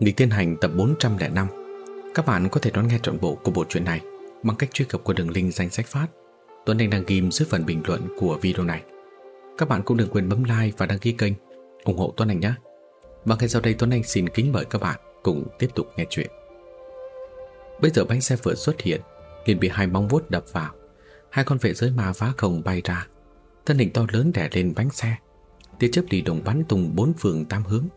Nghịch Thiên Hành tập 405 Các bạn có thể đón nghe trọn bộ của bộ truyện này bằng cách truy cập qua đường link danh sách phát Tuấn Anh đang ghim dưới phần bình luận của video này. Các bạn cũng đừng quên bấm like và đăng ký kênh, ủng hộ Tuấn Anh nhé. Và ngay sau đây Tuấn Anh xin kính mời các bạn cùng tiếp tục nghe chuyện. Bây giờ bánh xe vừa xuất hiện, liền bị hai móng vuốt đập vào. Hai con vệ giới ma phá không bay ra. Thân hình to lớn đè lên bánh xe. Tia chớp đi đồng bắn tung bốn phương tam hướng.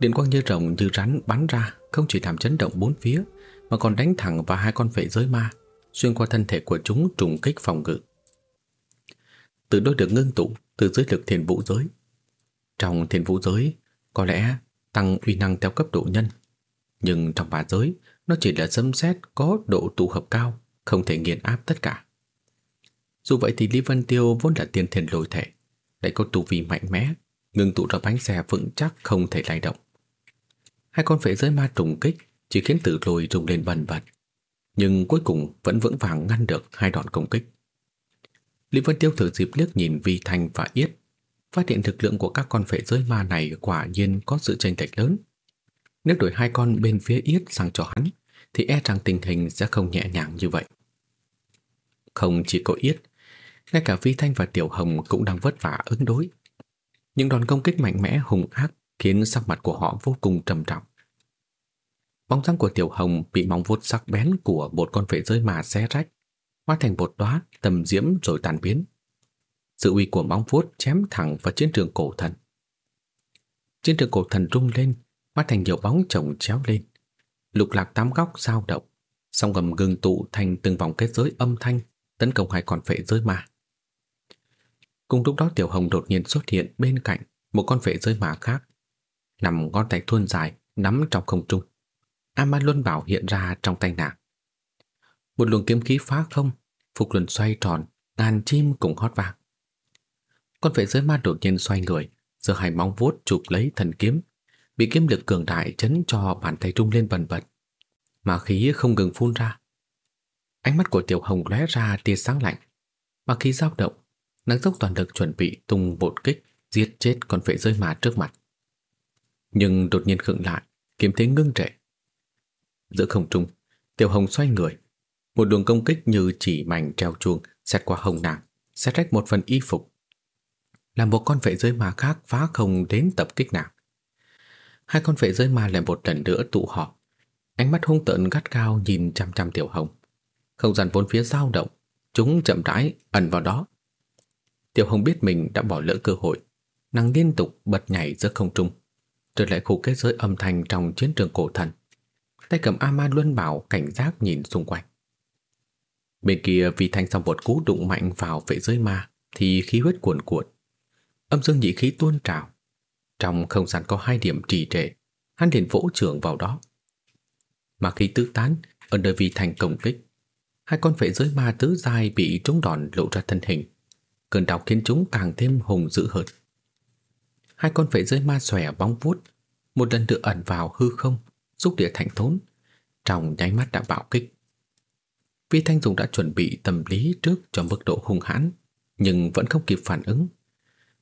Điện quang như rồng như rắn bắn ra không chỉ làm chấn động bốn phía mà còn đánh thẳng vào hai con vệ giới ma, xuyên qua thân thể của chúng trùng kích phòng ngự. Từ đôi được ngưng tụ từ dưới lực thiền vũ giới. Trong thiền vũ giới, có lẽ tăng uy năng theo cấp độ nhân, nhưng trong ba giới, nó chỉ là sấm sét có độ tụ hợp cao, không thể nghiền áp tất cả. Dù vậy thì Lý Vân Tiêu vốn là tiên thiền lôi thể, lại có tu vi mạnh mẽ, ngưng tụ ra bánh xe vững chắc không thể lay động. Hai con phệ giới ma trùng kích chỉ khiến tử lôi rung lên bần bật, nhưng cuối cùng vẫn vững vàng ngăn được hai đòn công kích. Lý Vân Tiêu thử dịp liếc nhìn Vi Thanh và Yết, phát hiện thực lượng của các con phệ giới ma này quả nhiên có sự chênh lệch lớn. Nếu đổi hai con bên phía Yết sang cho hắn, thì e rằng tình hình sẽ không nhẹ nhàng như vậy. Không chỉ có Yết, ngay cả Vi Thanh và Tiểu Hồng cũng đang vất vả ứng đối. Những đòn công kích mạnh mẽ hùng ác khiến sắc mặt của họ vô cùng trầm trọng. Bóng dáng của Tiểu Hồng bị móng vuốt sắc bén của một con vệ giới mà xé rách, hóa thành một đóa tầm diễm rồi tan biến. Sự uy của móng vuốt chém thẳng vào chiến trường cổ thần. Chiến trường cổ thần rung lên, hóa thành nhiều bóng chồng chéo lên. Lục lạc tám góc dao động, song gầm gừng tụ thành từng vòng kết giới âm thanh tấn công hai con vệ giới ma. Cùng lúc đó Tiểu Hồng đột nhiên xuất hiện bên cạnh một con vệ giới ma khác, nằm ngón tay thuôn dài nắm trong không trung. Aman Luân Bảo hiện ra trong tay nàng. Một luồng kiếm khí phá không, phục luân xoay tròn, ngàn chim cùng hót vang. Con vệ giới ma đột nhiên xoay người, giơ hai móng vuốt chụp lấy thần kiếm, bị kiếm lực cường đại chấn cho bàn tay trung lên bần bật. Mà khí không ngừng phun ra. Ánh mắt của Tiểu Hồng lóe ra tia sáng lạnh, mà khí dao động, nàng dốc toàn lực chuẩn bị tung bột kích giết chết con vệ giới ma trước mặt. Nhưng đột nhiên khựng lại, kiếm thế ngưng trệ. Giữa không trung, Tiểu Hồng xoay người, một đường công kích như chỉ mảnh treo chuông xét qua hồng nàng, xét rách một phần y phục. Làm một con vệ giới ma khác phá không đến tập kích nàng. Hai con vệ giới ma lại một lần nữa tụ họp, ánh mắt hung tợn gắt cao nhìn chăm chăm Tiểu Hồng. Không gian vốn phía dao động, chúng chậm rãi ẩn vào đó. Tiểu Hồng biết mình đã bỏ lỡ cơ hội, nàng liên tục bật nhảy giữa không trung, trở lại khu kết giới âm thanh trong chiến trường cổ thần. Tay cầm ama luân bảo cảnh giác nhìn xung quanh. Bên kia vì thanh song bột cú đụng mạnh vào vệ giới ma thì khí huyết cuồn cuộn. Âm dương nhị khí tuôn trào. Trong không gian có hai điểm trì trệ, hắn liền vỗ trưởng vào đó. Mà khí tứ tán ở nơi vì thành công kích, hai con vệ giới ma tứ dai bị trúng đòn lộ ra thân hình. Cơn đau khiến chúng càng thêm hùng dữ hơn. Hai con vệ giới ma xòe bóng vuốt, một lần nữa ẩn vào hư không, xúc địa thành thốn, trong nháy mắt đã bạo kích. Vi Thanh Dùng đã chuẩn bị tâm lý trước cho mức độ hung hãn, nhưng vẫn không kịp phản ứng.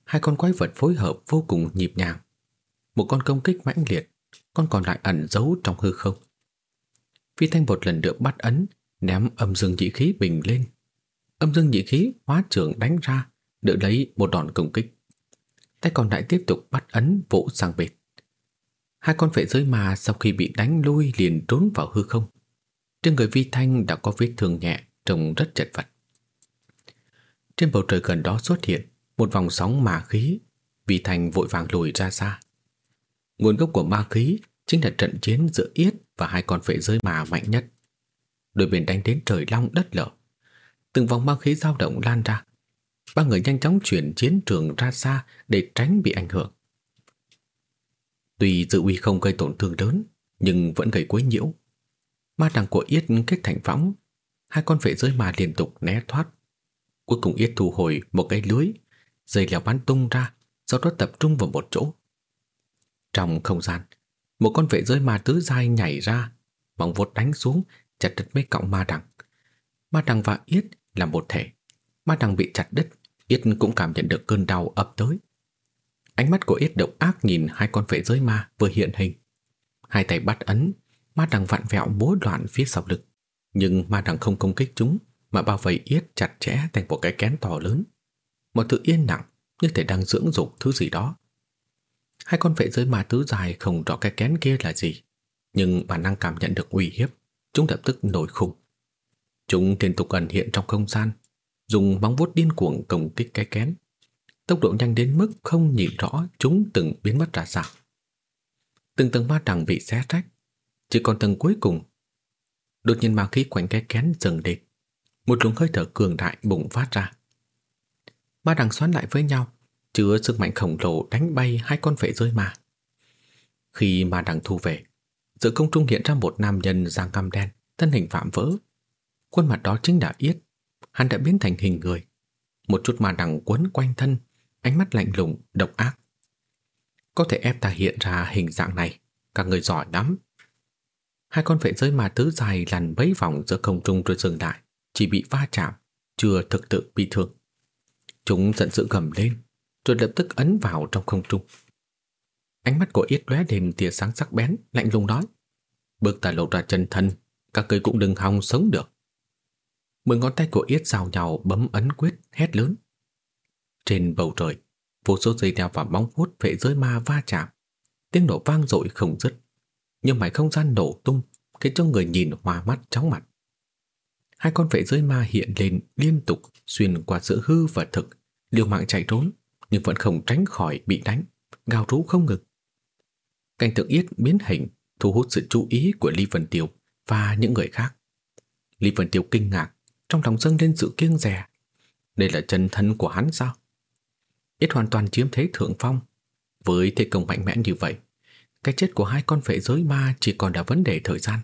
Hai con quái vật phối hợp vô cùng nhịp nhàng. Một con công kích mãnh liệt, con còn lại ẩn giấu trong hư không. Vi Thanh một lần nữa bắt ấn, ném âm dương dị khí bình lên. Âm dương dị khí hóa trưởng đánh ra, đỡ lấy một đòn công kích. Tay còn lại tiếp tục bắt ấn vỗ sang bên. Hai con vệ giới mà sau khi bị đánh lui liền trốn vào hư không. Trên người Vi Thanh đã có vết thương nhẹ, trông rất chật vật. Trên bầu trời gần đó xuất hiện một vòng sóng ma khí, Vi Thanh vội vàng lùi ra xa. Nguồn gốc của ma khí chính là trận chiến giữa Yết và hai con vệ giới mà mạnh nhất. Đôi bên đánh đến trời long đất lở. Từng vòng ma khí dao động lan ra. Ba người nhanh chóng chuyển chiến trường ra xa để tránh bị ảnh hưởng. Tuy dự uy không gây tổn thương lớn, nhưng vẫn gây quấy nhiễu. Ma đằng của Yết kết thành võng, hai con vệ giới ma liên tục né thoát. Cuối cùng Yết thu hồi một cái lưới, dây leo bắn tung ra, sau đó tập trung vào một chỗ. Trong không gian, một con vệ giới ma tứ dai nhảy ra, móng vuốt đánh xuống, chặt đứt mấy cọng ma đằng. Ma đằng và Yết là một thể. Ma đằng bị chặt đứt, Yết cũng cảm nhận được cơn đau ập tới. Ánh mắt của Yết độc ác nhìn hai con vệ giới ma vừa hiện hình. Hai tay bắt ấn, ma đằng vặn vẹo bố đoạn phía sau lực. Nhưng ma đằng không công kích chúng, mà bao vây yết chặt chẽ thành một cái kén to lớn. Một tự yên lặng, như thể đang dưỡng dục thứ gì đó. Hai con vệ giới ma tứ dài không rõ cái kén kia là gì, nhưng bản năng cảm nhận được uy hiếp, chúng lập tức nổi khùng. Chúng liên tục ẩn hiện trong không gian, dùng móng vuốt điên cuồng công kích cái kén. Tốc độ nhanh đến mức không nhìn rõ chúng từng biến mất ra sao. Từng tầng ma đằng bị xé rách, chỉ còn tầng cuối cùng. Đột nhiên ma khí quanh cái kén dần lên, một luồng hơi thở cường đại bùng phát ra. Ma đằng xoắn lại với nhau, chứa sức mạnh khổng lồ đánh bay hai con vệ rơi ma. Khi ma đằng thu về, giữa công trung hiện ra một nam nhân da cam đen, thân hình phạm vỡ. Khuôn mặt đó chính là Yết, hắn đã biến thành hình người. Một chút ma đằng quấn quanh thân, ánh mắt lạnh lùng, độc ác. Có thể ép ta hiện ra hình dạng này, các người giỏi lắm. Hai con vệ giới ma tứ dài lăn mấy vòng giữa không trung rồi dừng lại, chỉ bị va chạm, chưa thực tự bị thương. Chúng giận dữ gầm lên, rồi lập tức ấn vào trong không trung. Ánh mắt của Yết lóe lên tia sáng sắc bén, lạnh lùng nói: "Bước ta lộ ra chân thân, các ngươi cũng đừng hòng sống được." Mười ngón tay của Yết giao nhau bấm ấn quyết, hét lớn. Trên bầu trời, vô số dây đeo và bóng vuốt vệ giới ma va chạm, tiếng nổ vang dội không dứt. Nhưng mải không gian nổ tung, khiến cho người nhìn hoa mắt chóng mặt. Hai con vệ giới ma hiện lên liên tục xuyên qua giữa hư và thực, liều mạng chạy trốn, nhưng vẫn không tránh khỏi bị đánh, gào rú không ngừng. Cảnh tượng yết biến hình thu hút sự chú ý của Lý Vân Tiêu và những người khác. Lý Vân Tiêu kinh ngạc, trong lòng dâng lên sự kiêng dè. Đây là chân thân của hắn sao? Ít hoàn toàn chiếm thế thượng phong. Với thế công mạnh mẽ như vậy, cái chết của hai con phệ giới ma chỉ còn là vấn đề thời gian.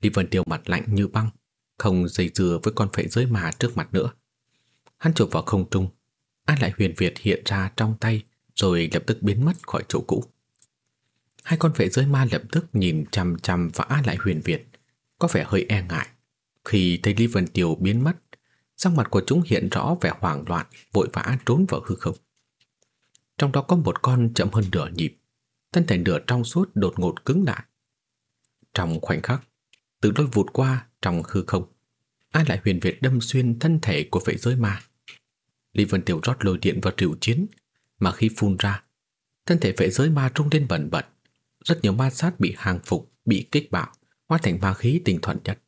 Lý Vân Tiêu mặt lạnh như băng, không dây dừa với con phệ giới ma trước mặt nữa. Hắn chụp vào không trung, An lại huyền Việt hiện ra trong tay rồi lập tức biến mất khỏi chỗ cũ. Hai con vệ giới ma lập tức nhìn chằm chằm vào An lại huyền Việt, có vẻ hơi e ngại. Khi thấy Lý Vân Tiêu biến mất, sắc mặt của chúng hiện rõ vẻ hoảng loạn, vội vã trốn vào hư không. Trong đó có một con chậm hơn nửa nhịp, thân thể nửa trong suốt đột ngột cứng lại. Trong khoảnh khắc, từ đôi vụt qua trong hư không, ai lại huyền Việt đâm xuyên thân thể của vệ giới ma. Lý Vân Tiểu rót lôi điện vào triệu chiến, mà khi phun ra, thân thể vệ giới ma trung lên bẩn bật. Rất nhiều ma sát bị hàng phục, bị kích bạo, hóa thành ma khí tình thuận nhất.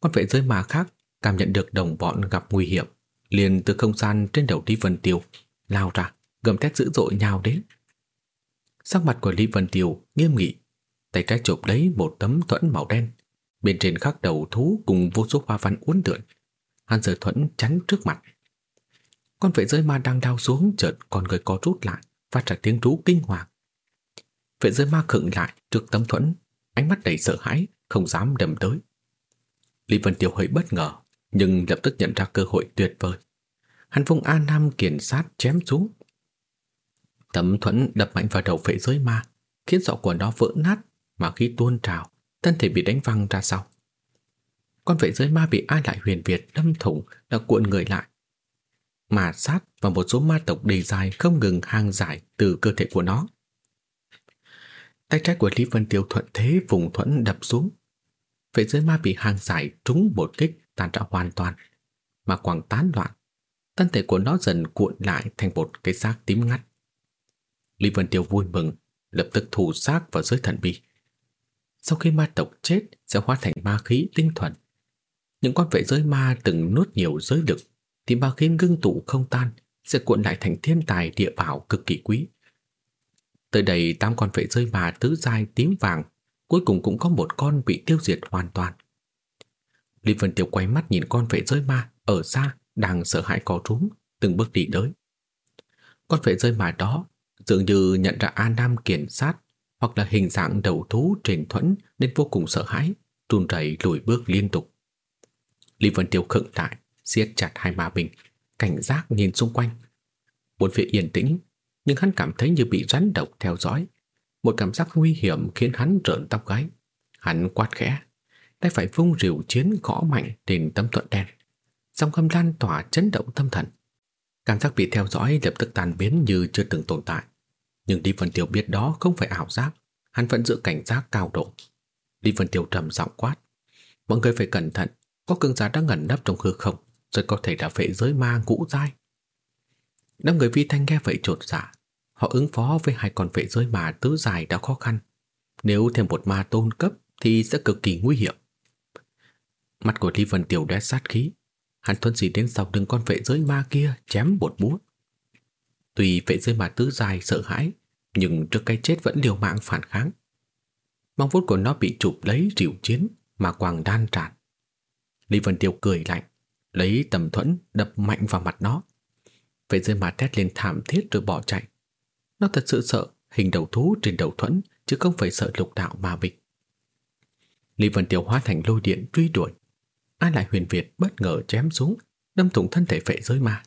Con vệ giới ma khác cảm nhận được đồng bọn gặp nguy hiểm, liền từ không gian trên đầu Lý Vân Tiêu lao ra, gầm thét dữ dội nhào đến. Sắc mặt của Lý Vân Tiêu nghiêm nghị, tay trái chụp lấy một tấm thuẫn màu đen, bên trên khắc đầu thú cùng vô số hoa văn uốn lượn. Hắn giơ thuẫn chắn trước mặt. Con vệ giới ma đang đau xuống chợt con người có rút lại, phát ra tiếng rú kinh hoàng. Vệ giới ma khựng lại trước tấm thuẫn, ánh mắt đầy sợ hãi, không dám đâm tới. Lý Vân Tiêu hơi bất ngờ, nhưng lập tức nhận ra cơ hội tuyệt vời. Hắn vung A Nam kiền sát chém xuống. Tấm thuẫn đập mạnh vào đầu phệ giới ma, khiến sọ của nó vỡ nát mà khi tuôn trào, thân thể bị đánh văng ra sau. Con phệ giới ma bị ai lại huyền Việt đâm thủng đã cuộn người lại, mà sát và một số ma tộc đầy dài không ngừng hàng giải từ cơ thể của nó. Tay trái của Lý Vân Tiêu thuận thế vùng thuẫn đập xuống. phệ giới ma bị hàng giải trúng một kích tan rã hoàn toàn, mà quảng tán loạn. Thân thể của nó dần cuộn lại thành một cái xác tím ngắt. Lý Vân Tiêu vui mừng, lập tức thủ xác vào giới thần bi. Sau khi ma tộc chết sẽ hóa thành ma khí tinh thuần. Những con vệ giới ma từng nuốt nhiều giới lực thì ma khí ngưng tụ không tan sẽ cuộn lại thành thiên tài địa bảo cực kỳ quý. Tới đây tám con vệ giới ma tứ giai tím vàng, cuối cùng cũng có một con bị tiêu diệt hoàn toàn. Lý Vân Tiêu quay mắt nhìn con vệ rơi ma ở xa đang sợ hãi có trúng, từng bước đi tới. Con vệ rơi ma đó dường như nhận ra An Nam kiển sát hoặc là hình dạng đầu thú trên thuẫn nên vô cùng sợ hãi, run rẩy lùi bước liên tục. Lý Vân Tiêu khựng lại, siết chặt hai ma bình, cảnh giác nhìn xung quanh. Bốn phía yên tĩnh, nhưng hắn cảm thấy như bị rắn độc theo dõi. Một cảm giác nguy hiểm khiến hắn rợn tóc gáy. Hắn quát khẽ, tay phải vung rượu chiến gõ mạnh trên tấm thuận đen. Dòng âm lan tỏa chấn động tâm thần. Cảm giác bị theo dõi lập tức tan biến như chưa từng tồn tại. Nhưng Đi Vân Tiểu biết đó không phải ảo giác. hắn vẫn giữ cảnh giác cao độ. Lý Vân Tiêu trầm giọng quát. Mọi người phải cẩn thận, có cương giá đang ngẩn nấp trong hư không, rồi có thể đã phệ giới ma ngũ dai. Đám người vi thanh nghe vậy trột dạ. Họ ứng phó với hai con vệ giới ma tứ dài đã khó khăn. Nếu thêm một ma tôn cấp thì sẽ cực kỳ nguy hiểm. Mặt của Lý Vân Tiểu đe sát khí. Hắn thuần gì đến sau đường con vệ giới ma kia chém một búa. Tuy vệ giới ma tứ dài sợ hãi, nhưng trước cái chết vẫn liều mạng phản kháng. Mong vuốt của nó bị chụp lấy rỉu chiến mà quàng đan tràn. Lý Vân Tiêu cười lạnh, lấy tầm thuẫn đập mạnh vào mặt nó. Vệ giới ma thét lên thảm thiết rồi bỏ chạy. Nó thật sự sợ hình đầu thú trên đầu thuẫn chứ không phải sợ lục đạo ma bịch. Lý Vân Tiêu hóa thành lôi điện truy đuổi. Ai lại huyền Việt bất ngờ chém xuống, đâm thủng thân thể phệ giới ma.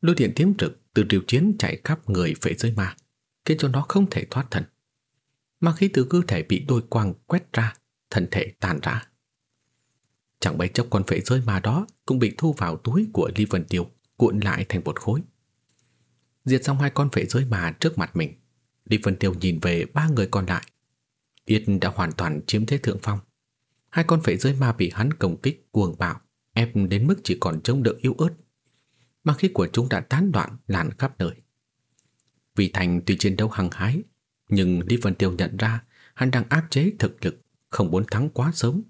Lôi điện tiếm trực từ điều chiến chạy khắp người phệ giới ma, khiến cho nó không thể thoát thân. Mà khi từ cơ thể bị đôi quang quét ra, thân thể tàn rã Chẳng mấy chốc con phệ giới ma đó cũng bị thu vào túi của Ly Vân Tiêu, cuộn lại thành một khối. Diệt xong hai con phệ giới ma trước mặt mình, Ly Vân Tiêu nhìn về ba người còn lại. Yết đã hoàn toàn chiếm thế thượng phong. Hai con phệ giới ma bị hắn công kích cuồng bạo, ép đến mức chỉ còn trông đỡ yếu ớt. Ma khi của chúng đã tán đoạn lan khắp nơi. Vì Thành tuy chiến đấu hăng hái, nhưng Lý Vân Tiêu nhận ra hắn đang áp chế thực lực, không muốn thắng quá sớm.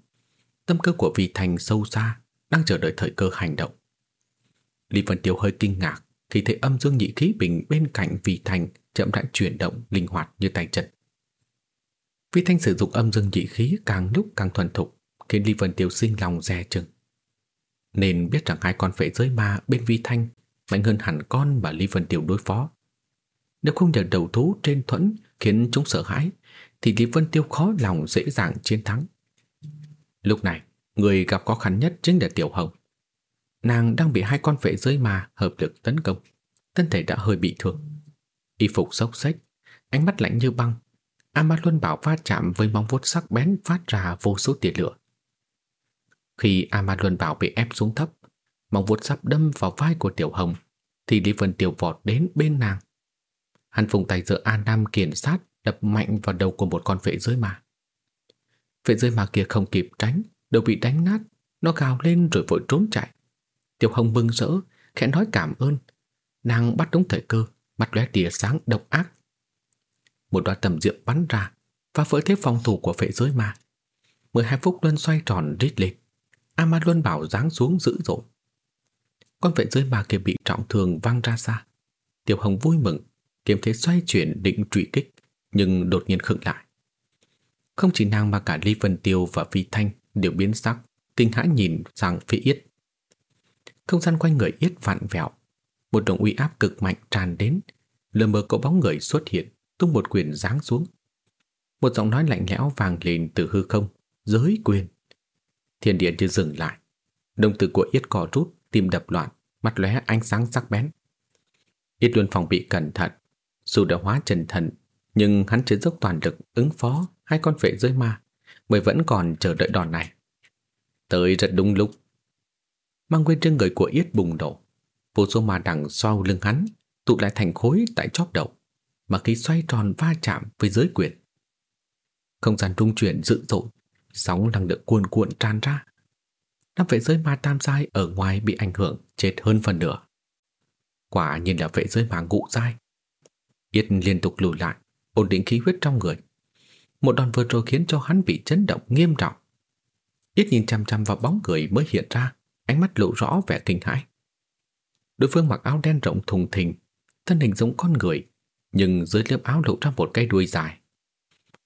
Tâm cơ của Vì Thành sâu xa, đang chờ đợi thời cơ hành động. Lý Vân Tiêu hơi kinh ngạc khi thấy âm dương nhị khí bình bên cạnh Vì Thành chậm rãi chuyển động linh hoạt như tay chân. Vi Thanh sử dụng âm dương dị khí càng lúc càng thuần thục, khiến Lý Vân Tiêu sinh lòng dè chừng. Nên biết rằng hai con phệ giới ma bên Vi Thanh mạnh hơn hẳn con mà Lý Vân Tiêu đối phó. Nếu không nhờ đầu thú trên thuẫn khiến chúng sợ hãi, thì Lý Vân Tiêu khó lòng dễ dàng chiến thắng. Lúc này, người gặp khó khăn nhất chính là Tiểu Hồng. Nàng đang bị hai con phệ giới ma hợp lực tấn công, thân thể đã hơi bị thương. Y phục xốc xếch, ánh mắt lạnh như băng. Ama Luân Bảo va chạm với móng vuốt sắc bén phát ra vô số tia lửa. Khi Ama Luân Bảo bị ép xuống thấp, móng vuốt sắp đâm vào vai của Tiểu Hồng, thì Lý Vân Tiểu vọt đến bên nàng. Hắn vùng tay giữa An Nam kiền sát đập mạnh vào đầu của một con vệ dưới mà. Vệ dưới mà kia không kịp tránh, đầu bị đánh nát, nó gào lên rồi vội trốn chạy. Tiểu Hồng mừng rỡ, khẽ nói cảm ơn. Nàng bắt đúng thời cơ, mắt lóe tia sáng độc ác. Một đoạn tầm diệm bắn ra và vỡ thế phòng thủ của phệ giới ma. mười hai phút luân xoay tròn rít lên. Ama Luân bảo giáng xuống dữ dội. Con vệ giới ma kia bị trọng thương văng ra xa. Tiểu Hồng vui mừng, kiếm thế xoay chuyển định trụy kích, nhưng đột nhiên khựng lại. Không chỉ nàng mà cả Ly Vân Tiêu và Vi Thanh đều biến sắc, kinh hãi nhìn sang phía Yết. Không gian quanh người Yết vặn vẹo, một động uy áp cực mạnh tràn đến, lờ mờ có bóng người xuất hiện, tung một quyền giáng xuống. Một giọng nói lạnh lẽo vàng lên từ hư không, giới quyền. Thiên địa như dừng lại, đồng tử của Yết cò rút, tim đập loạn, mắt lóe ánh sáng sắc bén. Yết luôn phòng bị cẩn thận, dù đã hóa trần thần, nhưng hắn chưa dốc toàn lực ứng phó hai con vệ giới ma, bởi vẫn còn chờ đợi đòn này. Tới rất đúng lúc. Mang quên trên người của Yết bùng nổ, vô số ma đằng sau lưng hắn tụ lại thành khối tại chóp đầu, mà khi xoay tròn va chạm với giới quyền. Không gian trung chuyển dữ dội, sóng năng lượng cuồn cuộn tràn ra. Năm vệ giới ma tam giai ở ngoài bị ảnh hưởng chết hơn phần nửa. Quả nhiên là vệ giới ma ngụ giai. Yết liên tục lùi lại, ổn định khí huyết trong người. Một đòn vừa rồi khiến cho hắn bị chấn động nghiêm trọng. Yết nhìn chăm chăm vào bóng người mới hiện ra, ánh mắt lộ rõ vẻ kinh hãi. Đối phương mặc áo đen rộng thùng thình, thân hình giống con người, nhưng dưới lớp áo lộ ra một cái đuôi dài.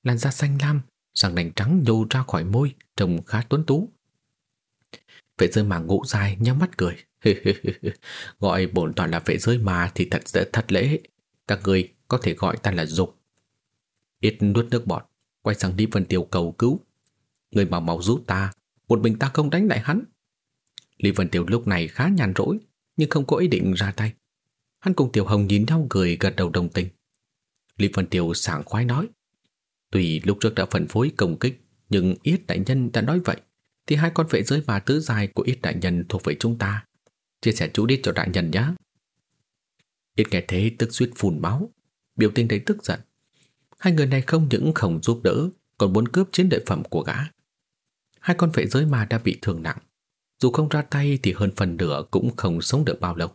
Làn da xanh lam, răng nành trắng nhô ra khỏi môi, trông khá tuấn tú. Vệ giới mà ngụ dài nhắm mắt cười. gọi bổn toàn là vệ giới mà thì thật dễ thật lễ. Các người có thể gọi ta là dục. Ít nuốt nước bọt, quay sang đi Vân Tiêu cầu cứu. Người bảo máu giúp ta, một mình ta không đánh lại hắn. Lý Vân Tiêu lúc này khá nhàn rỗi, nhưng không có ý định ra tay. Hắn cùng Tiểu Hồng nhìn nhau cười gật đầu đồng tình. Lý Vân Tiêu sảng khoái nói. "Tùy lúc trước đã phân phối công kích, nhưng Yết Đại Nhân đã nói vậy, thì hai con vệ giới bà tứ dài của Yết Đại Nhân thuộc về chúng ta. Chia sẻ chú đi cho Đại Nhân nhé. Yết nghe thế tức suýt phun máu, biểu tình thấy tức giận. Hai người này không những không giúp đỡ, còn muốn cướp chiến lợi phẩm của gã. Hai con vệ giới ma đã bị thương nặng. Dù không ra tay thì hơn phần nửa cũng không sống được bao lâu.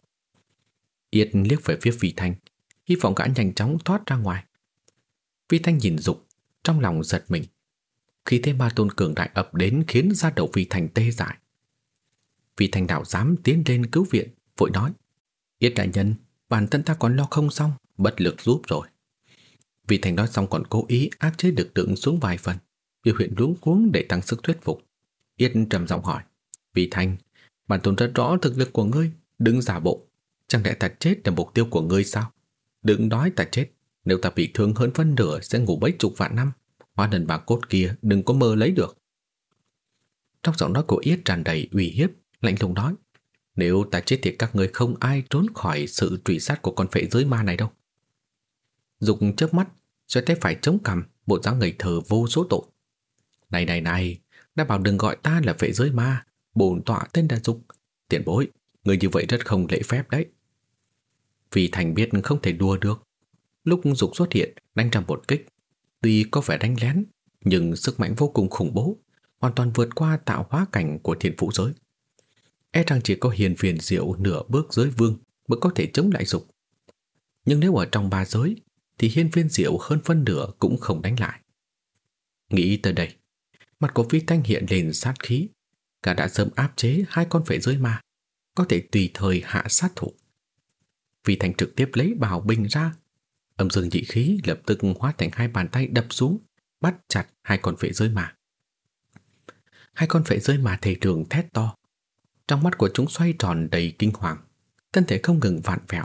Yết liếc về phía Phi Thanh, hy vọng gã nhanh chóng thoát ra ngoài. vi Thanh nhìn Dục, trong lòng giật mình. Khi thế ma tôn cường đại ập đến khiến da đầu vi Thanh tê dại. vi Thanh đạo dám tiến lên cứu viện, vội nói. Yết đại nhân, bản thân ta còn lo không xong, bất lực giúp rồi. vi Thành nói xong còn cố ý áp chế được tượng xuống vài phần, biểu hiện luống cuống để tăng sức thuyết phục. Yết trầm giọng hỏi, vi Thành, bản tôn rất rõ thực lực của ngươi, đừng giả bộ. Chẳng lẽ ta chết là mục tiêu của ngươi sao? Đừng nói ta chết, nếu ta bị thương hơn phân nửa sẽ ngủ mấy chục vạn năm. Hóa thần bạc cốt kia đừng có mơ lấy được. Trong giọng nói của Yết tràn đầy uy hiếp, lạnh lùng nói, nếu ta chết thì các người không ai trốn khỏi sự truy sát của con phệ giới ma này đâu. Dục chớp mắt, rồi tay phải chống cằm, bộ dáng ngây thờ vô số tội. Này này này, đã bảo đừng gọi ta là phệ giới ma, bổn tọa tên là Dục. Tiện bối, người như vậy rất không lễ phép đấy. Vì Thành biết không thể đùa được. Lúc Dục xuất hiện, đánh ra một kích. Tuy có vẻ đánh lén, nhưng sức mạnh vô cùng khủng bố, hoàn toàn vượt qua tạo hóa cảnh của thiên vũ giới. E rằng chỉ có hiền phiền diệu nửa bước giới vương mới có thể chống lại dục. Nhưng nếu ở trong ba giới thì hiên viên diệu hơn phân nửa cũng không đánh lại. Nghĩ tới đây, mặt của phi thanh hiện lên sát khí, cả đã sớm áp chế hai con phệ giới ma, có thể tùy thời hạ sát thủ vì thanh trực tiếp lấy bào bình ra, âm dương dị khí lập tức hóa thành hai bàn tay đập xuống, bắt chặt hai con phệ rơi mà Hai con phệ rơi mà thể trường thét to, trong mắt của chúng xoay tròn đầy kinh hoàng, thân thể không ngừng vạn vẹo,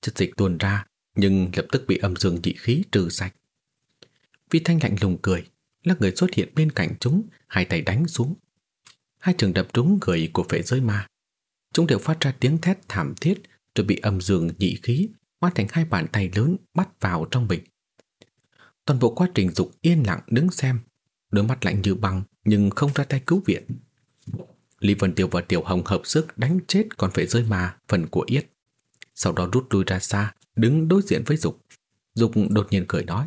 chất dịch tuôn ra nhưng lập tức bị âm dương dị khí trừ sạch. Vi Thanh lạnh lùng cười, lắc người xuất hiện bên cạnh chúng, hai tay đánh xuống. Hai trường đập trúng người của phệ rơi ma. Chúng đều phát ra tiếng thét thảm thiết rồi bị âm dương nhị khí hóa thành hai bàn tay lớn bắt vào trong bình. Toàn bộ quá trình dục yên lặng đứng xem, đôi mắt lạnh như băng nhưng không ra tay cứu viện. Lý Vân Tiêu và Tiểu Hồng hợp sức đánh chết con phải rơi mà phần của Yết. Sau đó rút lui ra xa, đứng đối diện với Dục. Dục đột nhiên cười nói.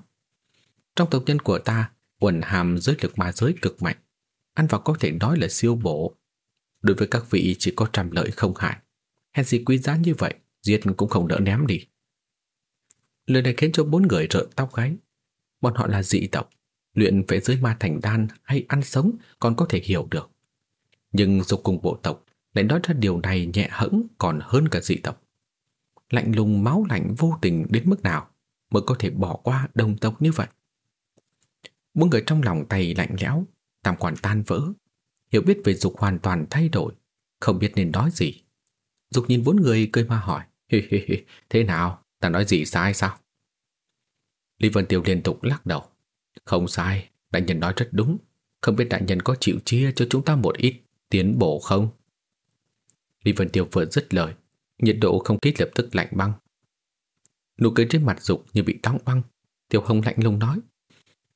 Trong tộc nhân của ta, quần hàm giới lực ma giới cực mạnh. Ăn vào có thể nói là siêu bổ. Đối với các vị chỉ có trăm lợi không hại. Hèn gì quý giá như vậy, giết cũng không đỡ ném đi. Lời này khiến cho bốn người rợn tóc gáy. Bọn họ là dị tộc, luyện về dưới ma thành đan hay ăn sống còn có thể hiểu được. Nhưng dục cùng bộ tộc lại nói ra điều này nhẹ hẫng còn hơn cả dị tộc. Lạnh lùng máu lạnh vô tình đến mức nào mới có thể bỏ qua đồng tộc như vậy. Bốn người trong lòng tay lạnh lẽo, tam quan tan vỡ, hiểu biết về dục hoàn toàn thay đổi, không biết nên nói gì. Dục nhìn bốn người cười ma hỏi, hi hi hi, thế nào, ta nói gì sai sao? Lý Vân Tiêu liên tục lắc đầu. Không sai, đại nhân nói rất đúng. Không biết đại nhân có chịu chia cho chúng ta một ít tiến bộ không? Lý Vân Tiêu vừa dứt lời, nhiệt độ không khí lập tức lạnh băng. Nụ cười trên mặt dục như bị đóng băng, Tiêu Hồng lạnh lùng nói.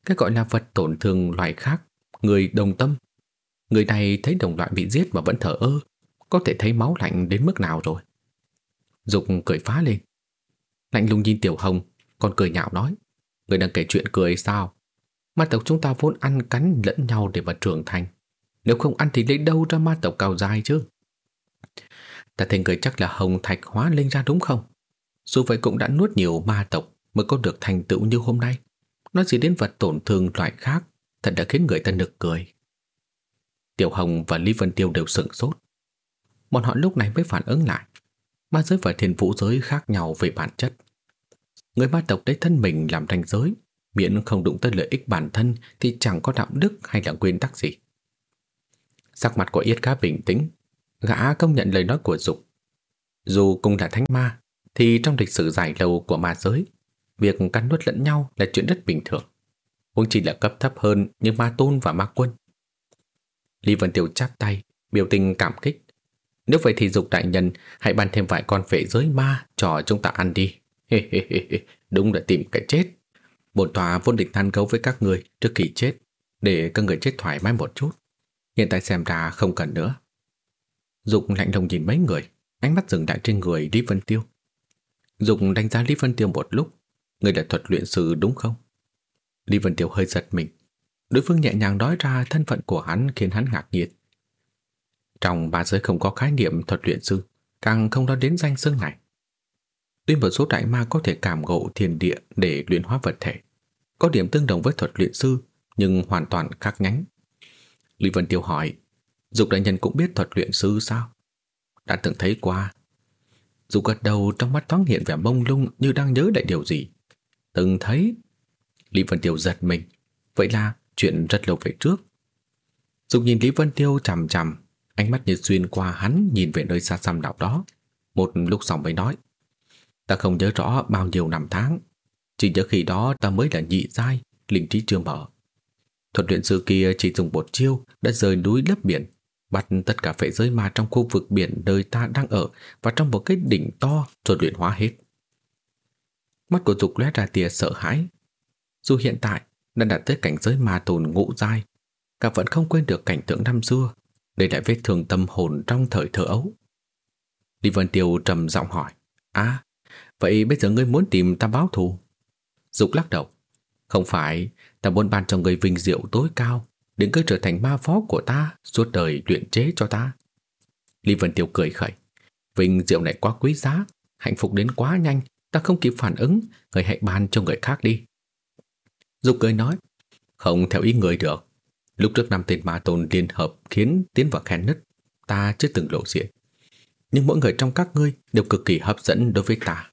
Cái gọi là vật tổn thương loài khác, người đồng tâm. Người này thấy đồng loại bị giết mà vẫn thở ơ, có thể thấy máu lạnh đến mức nào rồi. Dục cười phá lên. Lạnh lùng nhìn Tiểu Hồng, còn cười nhạo nói. Người đang kể chuyện cười sao? Ma tộc chúng ta vốn ăn cắn lẫn nhau để mà trưởng thành. Nếu không ăn thì lấy đâu ra ma tộc cao dài chứ? Ta thấy người chắc là hồng thạch hóa linh ra đúng không? Dù vậy cũng đã nuốt nhiều ma tộc mới có được thành tựu như hôm nay. Nói gì đến vật tổn thương loại khác, thật đã khiến người ta nực cười. Tiểu Hồng và Lý Vân Tiêu đều sửng sốt. Bọn họ lúc này mới phản ứng lại. Ma giới và thiên vũ giới khác nhau về bản chất. Người ma tộc lấy thân mình làm ranh giới, miễn không đụng tới lợi ích bản thân thì chẳng có đạo đức hay là nguyên tắc gì. Sắc mặt của Yết cá bình tĩnh, gã công nhận lời nói của Dục. Dù cùng là thánh ma, thì trong lịch sử dài lâu của ma giới, việc cắn nuốt lẫn nhau là chuyện rất bình thường. cũng chỉ là cấp thấp hơn như ma tôn và ma quân. Lý Vân tiểu chắp tay, biểu tình cảm kích. Nếu vậy thì Dục đại nhân hãy ban thêm vài con phệ giới ma cho chúng ta ăn đi. Đúng là tìm cái chết. Bổn tòa vốn định than gấu với các người trước khi chết, để các người chết thoải mái một chút. Hiện tại xem ra không cần nữa. Dục lạnh lùng nhìn mấy người, ánh mắt dừng lại trên người Lý Vân Tiêu. Dục đánh giá Lý Vân Tiêu một lúc, người là thuật luyện sư đúng không? Lý Vân Tiêu hơi giật mình. Đối phương nhẹ nhàng nói ra thân phận của hắn khiến hắn ngạc nhiên. Trong ba giới không có khái niệm thuật luyện sư, càng không nói đến danh xưng này. Tuy một số đại ma có thể cảm ngộ thiên địa để luyện hóa vật thể, có điểm tương đồng với thuật luyện sư nhưng hoàn toàn khác nhánh. Lý Vân Tiêu hỏi, Dục đại nhân cũng biết thuật luyện sư sao? Đã từng thấy qua. Dục gật đầu trong mắt thoáng hiện vẻ mông lung như đang nhớ lại điều gì. Từng thấy. Lý Vân Tiêu giật mình. Vậy là chuyện rất lâu về trước. Dục nhìn Lý Vân Tiêu chằm chằm, ánh mắt như xuyên qua hắn nhìn về nơi xa xăm nào đó. Một lúc sau mới nói. Ta không nhớ rõ bao nhiêu năm tháng. Chỉ nhớ khi đó ta mới là nhị giai, linh trí chưa mở. Thuật luyện sư kia chỉ dùng một chiêu đã rời núi lấp biển, bắt tất cả phệ giới ma trong khu vực biển nơi ta đang ở và trong một cái đỉnh to rồi luyện hóa hết. Mắt của Dục lóe ra tia sợ hãi. Dù hiện tại đã đạt tới cảnh giới ma tồn ngũ giai, cả vẫn không quên được cảnh tượng năm xưa, để lại vết thương tâm hồn trong thời thơ ấu. Lý Vân Tiêu trầm giọng hỏi, À, vậy bây giờ ngươi muốn tìm ta báo thù? Dục lắc đầu, không phải, ta muốn ban cho ngươi vinh diệu tối cao, đừng cứ trở thành ma phó của ta, suốt đời luyện chế cho ta. Lý Vân Tiêu cười khẩy, vinh diệu này quá quý giá, hạnh phúc đến quá nhanh, ta không kịp phản ứng, người hãy ban cho người khác đi. Dục cười nói, không theo ý người được. Lúc trước năm tên ma tôn liên hợp khiến tiến vào khen nứt, ta chưa từng lộ diện. Nhưng mỗi người trong các ngươi đều cực kỳ hấp dẫn đối với ta.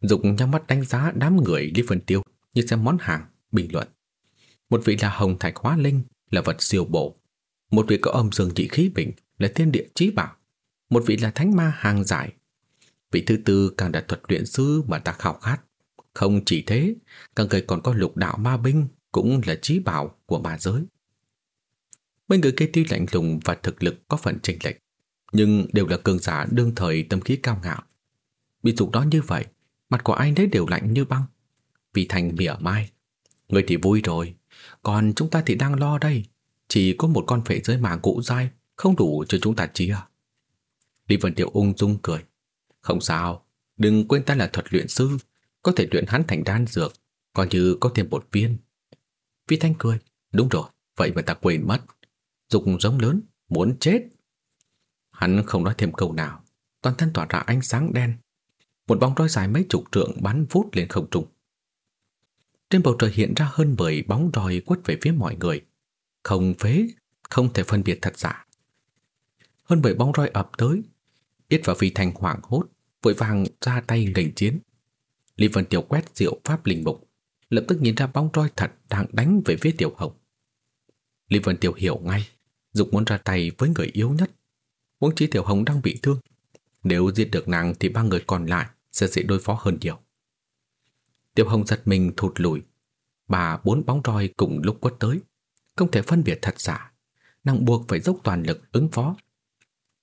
Dục nhắm mắt đánh giá đám người Lý Vân Tiêu như xem món hàng, bình luận. Một vị là hồng thạch hóa linh, là vật siêu bổ. Một vị có âm dương dị khí bình, là thiên địa trí bảo. Một vị là thánh ma hàng giải. Vị thứ tư càng là thuật luyện sư mà ta khao khát. Không chỉ thế, càng người còn có lục đạo ma binh, cũng là trí bảo của ma giới. Mấy người kia tuy lạnh lùng và thực lực có phần chênh lệch, nhưng đều là cường giả đương thời tâm khí cao ngạo. Bị dục đó như vậy, mặt của ai nấy đều lạnh như băng. Vì thành mỉa mai. Người thì vui rồi, còn chúng ta thì đang lo đây. Chỉ có một con phệ giới mà cụ dai, không đủ cho chúng ta chia. Lý Vân Tiểu ung dung cười. Không sao, đừng quên ta là thuật luyện sư, có thể luyện hắn thành đan dược, coi như có thêm một viên. Vi Thanh cười, đúng rồi, vậy mà ta quên mất. Dục giống lớn, muốn chết. Hắn không nói thêm câu nào, toàn thân tỏa ra ánh sáng đen. Một bóng roi dài mấy chục trượng bắn vút lên không trung. Trên bầu trời hiện ra hơn bởi bóng roi quất về phía mọi người. Không phế, không thể phân biệt thật giả. Hơn bởi bóng roi ập tới. Yết và Vi Thanh hoảng hốt, vội vàng ra tay nghênh chiến. Lý Vân Tiểu quét diệu pháp linh mục, lập tức nhìn ra bóng roi thật đang đánh về phía Tiểu Hồng. Lý Vân Tiểu hiểu ngay, dục muốn ra tay với người yếu nhất. Huống chí Tiểu Hồng đang bị thương. Nếu giết được nàng thì ba người còn lại sẽ dễ đối phó hơn nhiều. Tiểu Hồng giật mình thụt lùi. Bà bốn bóng roi cùng lúc quất tới. Không thể phân biệt thật giả. Nàng buộc phải dốc toàn lực ứng phó.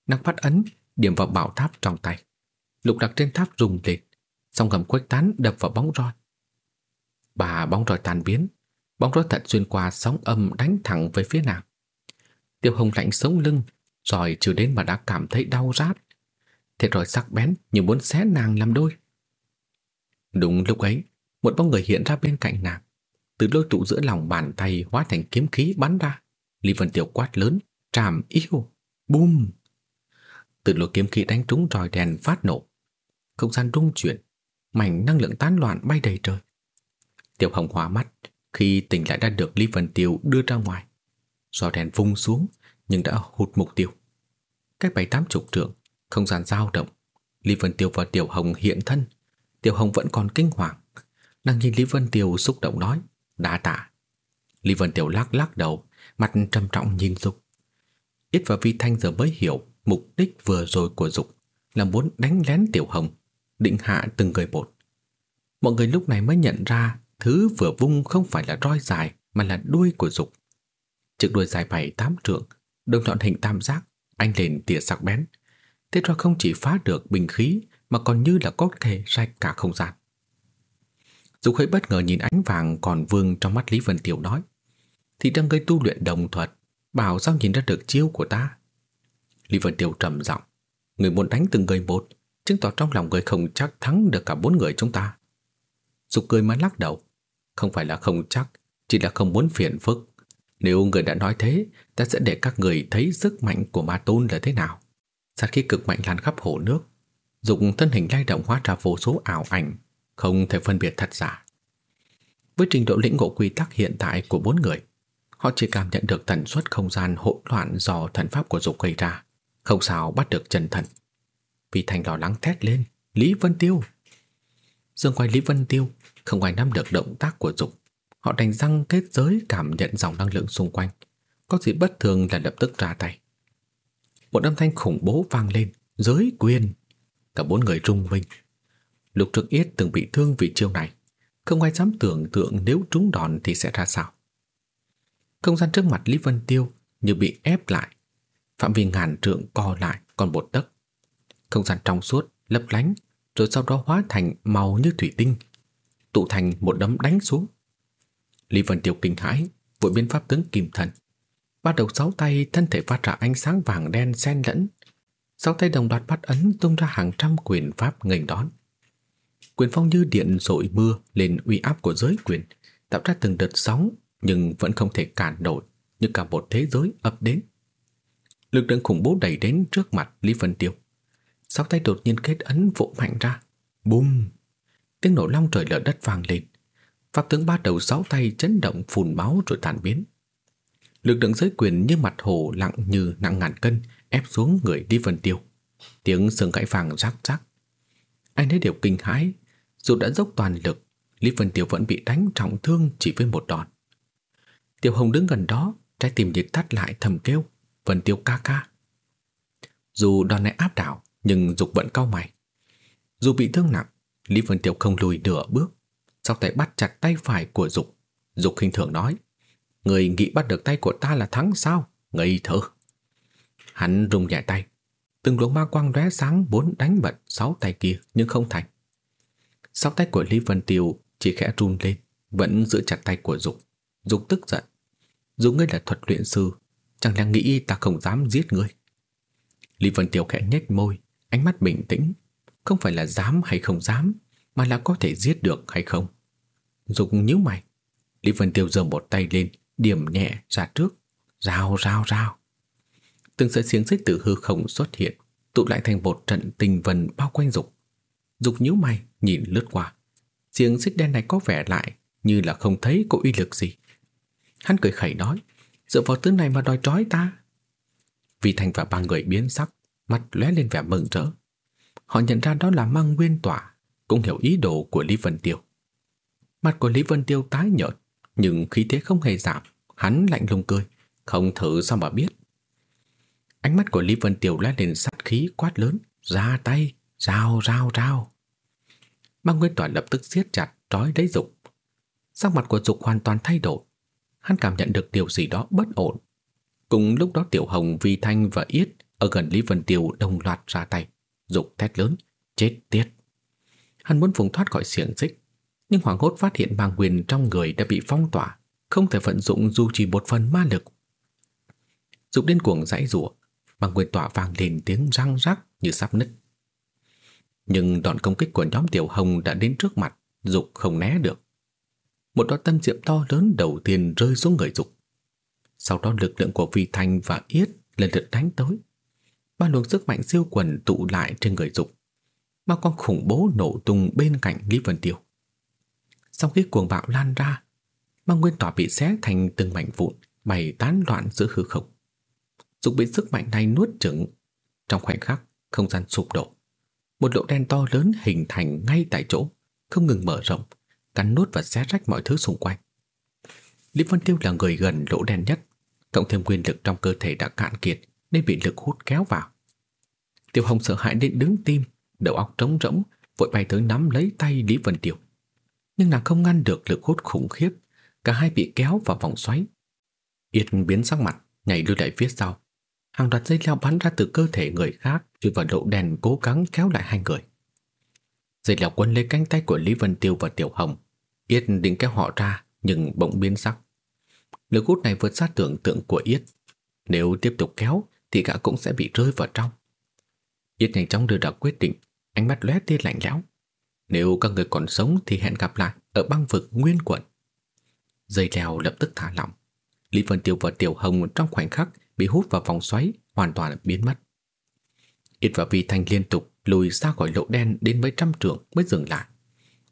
Nàng phát ấn, điểm vào bảo tháp trong tay. Lục đặc trên tháp rung lên. Song gầm quách tán đập vào bóng roi. Bà bóng roi tan biến. Bóng roi thật xuyên qua sóng âm đánh thẳng về phía nàng. tiêu Hồng lạnh sống lưng, rồi chưa đến mà đã cảm thấy đau rát. Thế rồi sắc bén như muốn xé nàng làm đôi. Đúng lúc ấy, một bóng người hiện ra bên cạnh nàng. Từ lôi trụ giữa lòng bàn tay hóa thành kiếm khí bắn ra. Lý Vân Tiểu quát lớn, tràm yêu, bum. Từ lôi kiếm khí đánh trúng roi đèn phát nổ. Không gian rung chuyển, mảnh năng lượng tán loạn bay đầy trời. Tiểu Hồng hóa mắt khi tỉnh lại đã được Lý Vân Tiêu đưa ra ngoài. Roi đèn vung xuống nhưng đã hụt mục tiêu. Cách bảy tám chục trượng, không gian dao động. Lý Vân Tiêu và Tiểu Hồng hiện thân. Tiểu Hồng vẫn còn kinh hoàng. Nàng nhìn Lý Vân Tiêu xúc động nói "đá tạ Lý Vân Tiêu lắc lắc đầu Mặt trầm trọng nhìn Dục Ít và Vi Thanh giờ mới hiểu Mục đích vừa rồi của Dục Là muốn đánh lén Tiểu Hồng Định hạ từng người một Mọi người lúc này mới nhận ra Thứ vừa vung không phải là roi dài, Mà là đuôi của Dục. Chiếc đuôi dài bảy, tám trượng Đồng trọn hình tam giác, Anh lên tỉa sắc bén. Thế ra không chỉ phá được bình khí, Mà còn như là có thể rạch cả không gian. Dục hơi bất ngờ nhìn ánh vàng còn vương trong mắt Lý Vân Tiểu nói Thì đang gây tu luyện đồng thuật, Bảo sao nhìn ra được chiêu của ta? Lý Vân Tiểu trầm giọng, Người muốn đánh từng người một, Chứng tỏ trong lòng người không chắc thắng được cả bốn người chúng ta. Dục cười mà lắc đầu không phải là không chắc, chỉ là không muốn phiền phức. Nếu người đã nói thế, ta sẽ để các người thấy sức mạnh của ma tôn là thế nào. Sát khí cực mạnh lan khắp hồ nước, dùng thân hình lay động hóa ra vô số ảo ảnh, không thể phân biệt thật giả. Với trình độ lĩnh ngộ quy tắc hiện tại của bốn người, họ chỉ cảm nhận được tần suất không gian hỗn loạn do thần pháp của dục gây ra, không sao bắt được chân thần. Vì Thành lo lắng thét lên, Lý Vân Tiêu. Dương quay Lý Vân Tiêu, không ai nắm được động tác của dục. Họ đành răng kết giới cảm nhận dòng năng lượng xung quanh. Có gì bất thường là lập tức ra tay. Một âm thanh khủng bố vang lên, giới quyền. Cả bốn người rung vinh. Lục trực yết từng bị thương vì chiêu này. Không ai dám tưởng tượng nếu trúng đòn thì sẽ ra sao. Không gian trước mặt Lý Vân Tiêu như bị ép lại. Phạm vi ngàn trượng co lại còn một tấc. Không gian trong suốt, lấp lánh, rồi sau đó hóa thành màu như thủy tinh, tụ thành một đấm đánh xuống. Lý Vân Tiêu kinh hãi, vội biến pháp tướng kim thần. Bắt đầu sáu tay thân thể phát ra ánh sáng vàng đen xen lẫn. Sáu tay đồng loạt bắt ấn tung ra hàng trăm quyền pháp nghênh đón. Quyền phong như điện rội mưa lên uy áp của giới quyền, tạo ra từng đợt sóng nhưng vẫn không thể cản nổi như cả một thế giới ập đến. Lực lượng khủng bố đẩy đến trước mặt Lý Vân Tiêu. Sáu tay đột nhiên kết ấn vỗ mạnh ra. Bùm! Tiếng nổ long trời lở đất vang lên. Pháp tướng ba đầu sáu tay chấn động phun máu rồi tàn biến. Lực lượng giới quyền như mặt hồ lặng như nặng ngàn cân ép xuống người đi Vân Tiêu. Tiếng sừng gãy vàng rắc rắc. Anh ấy đều kinh hãi. Dù đã dốc toàn lực, Lý Vân Tiêu vẫn bị đánh trọng thương chỉ với một đòn. Tiểu Hồng đứng gần đó, trái tim nhịp tắt lại thầm kêu. Vân Tiêu ca ca. Dù đòn này áp đảo, nhưng Dục vẫn cao mày. Dù bị thương nặng, Lý Vân Tiêu không lùi nửa bước, sau tay bắt chặt tay phải của Dục. Dục khinh thường nói, người nghĩ bắt được tay của ta là thắng sao? Ngây thơ. Hắn rung nhẹ tay, từng luồng ma quang lóe sáng bốn đánh bật sáu tay kia nhưng không thành. Sáu tay của Lý Vân Tiêu chỉ khẽ run lên, vẫn giữ chặt tay của Dục. Dục tức giận. Dục ngươi là thuật luyện sư, chẳng lẽ nghĩ ta không dám giết ngươi? Lý Vân Tiêu khẽ nhếch môi, ánh mắt bình tĩnh, không phải là dám hay không dám, mà là có thể giết được hay không. Dục nhíu mày, Lý Vân Tiêu giơ một tay lên, điểm nhẹ ra trước, rào rào rào. Từng sợi xiềng xích từ hư không xuất hiện, tụ lại thành một trận tình vần bao quanh Dục. Dục nhíu mày, nhìn lướt qua. Xiềng xích đen này có vẻ lại như là không thấy có uy lực gì. Hắn cười khẩy nói, dựa vào thứ này mà đòi trói ta. Vì Thành và ba người biến sắc, mặt lóe lên vẻ mừng rỡ. Họ nhận ra đó là mang nguyên tỏa, cũng hiểu ý đồ của Lý Vân Tiêu. Mặt của Lý Vân Tiêu tái nhợt, nhưng khí thế không hề giảm, hắn lạnh lùng cười, không thử sao mà biết. Ánh mắt của Lý Vân Tiêu lóe lên sát khí quát lớn, ra tay, rao rao rao. Mang nguyên tỏa lập tức siết chặt, trói lấy Dục. Sắc mặt của Dục hoàn toàn thay đổi. Hắn cảm nhận được điều gì đó bất ổn. Cùng lúc đó Tiểu Hồng, Vi Thanh và Yết ở gần Lý Vân Tiêu đồng loạt ra tay, dục thét lớn, chết tiệt. Hắn muốn vùng thoát khỏi xiềng xích, nhưng hoàng hốt phát hiện bàng quyền trong người đã bị phong tỏa, không thể vận dụng dù chỉ một phần ma lực. Dục điên cuồng giãy rủa, bàng quyền tỏa vàng lên tiếng răng rắc như sắp nứt. Nhưng đòn công kích của nhóm Tiểu Hồng đã đến trước mặt, dục không né được. Một đoạn tâm diệm to lớn đầu tiên rơi xuống người dục. Sau đó lực lượng của Vi Thanh và Yết lần lượt đánh tới, ba luồng sức mạnh siêu quần tụ lại trên người Dục. Ma con khủng bố nổ tung bên cạnh Lý Vân Tiêu. Sau khi cuồng bạo lan ra, ma nguyên tỏa bị xé thành từng mảnh vụn, bày tán loạn giữa hư không. Dục bị sức mạnh này nuốt chửng. Trong khoảnh khắc, không gian sụp đổ. Một lỗ đen to lớn hình thành ngay tại chỗ, không ngừng mở rộng, cắn nuốt và xé rách mọi thứ xung quanh. Lý Vân Tiêu là người gần lỗ đen nhất, cộng thêm quyền lực trong cơ thể đã cạn kiệt, nên bị lực hút kéo vào. Tiêu Hồng sợ hãi đến đứng tim, đầu óc trống rỗng, vội bay tới nắm lấy tay Lý Vân Tiêu. Nhưng nàng không ngăn được lực hút khủng khiếp, cả hai bị kéo vào vòng xoáy. Yết biến sắc mặt, nhảy lùi lại phía sau. Hàng loạt dây leo bắn ra từ cơ thể người khác, chui vào độ đèn cố gắng kéo lại hai người. Dây leo quấn lấy cánh tay của Lý Vân Tiêu và Tiểu Hồng. Yết định kéo họ ra, nhưng bỗng biến sắc. Lực hút này vượt xa tưởng tượng của Yết. Nếu tiếp tục kéo, thì gã cũng sẽ bị rơi vào trong. Yết nhanh chóng đưa ra quyết định, ánh mắt lóe tia lạnh lẽo. Nếu các người còn sống thì hẹn gặp lại ở băng vực nguyên quận. Dây leo lập tức thả lỏng. Lý Vân Tiêu và Tiểu Hồng trong khoảnh khắc bị hút vào vòng xoáy, hoàn toàn biến mất. Yết và Vi Thanh liên tục lùi ra khỏi lỗ đen đến mấy trăm trượng mới dừng lại.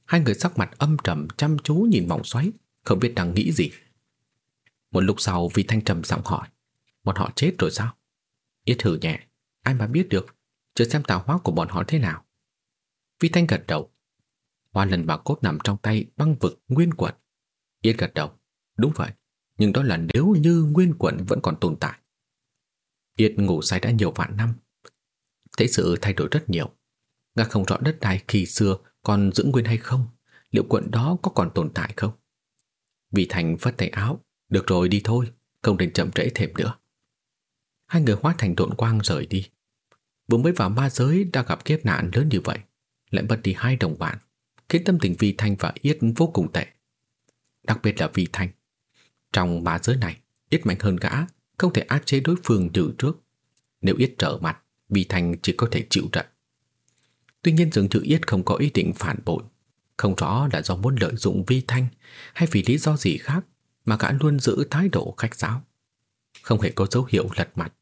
Hai người sắc mặt âm trầm chăm chú nhìn vòng xoáy, không biết đang nghĩ gì. Một lúc sau Vi Thanh trầm giọng hỏi, bọn họ chết rồi sao? Yết thử nhẹ, ai mà biết được, chưa xem tạo hóa của bọn họ thế nào. Vi Thanh gật đầu. Hoa lần bà cốt nằm trong tay băng vực nguyên quận. Yết gật đầu, đúng vậy, nhưng đó là nếu như nguyên quận vẫn còn tồn tại. Yết ngủ say đã nhiều vạn năm, thấy sự thay đổi rất nhiều. Ngạc không rõ đất đai khi xưa còn giữ nguyên hay không, liệu quận đó có còn tồn tại không? Vi Thành phất tay áo, được rồi đi thôi, không nên chậm trễ thêm nữa. Hai người hóa thành độn quang rời đi. Vừa mới vào ma giới đã gặp kiếp nạn lớn như vậy, lại mất đi hai đồng bạn, khiến tâm tình Vi Thanh và Yết vô cùng tệ. Đặc biệt là Vi Thanh. Trong ma giới này, Yết mạnh hơn gã, không thể áp chế đối phương như trước. Nếu Yết trở mặt, Vi Thanh chỉ có thể chịu trận. Tuy nhiên dường như Yết không có ý định phản bội. Không rõ là do muốn lợi dụng Vi Thanh hay vì lý do gì khác mà gã luôn giữ thái độ khách sáo. Không hề có dấu hiệu lật mặt.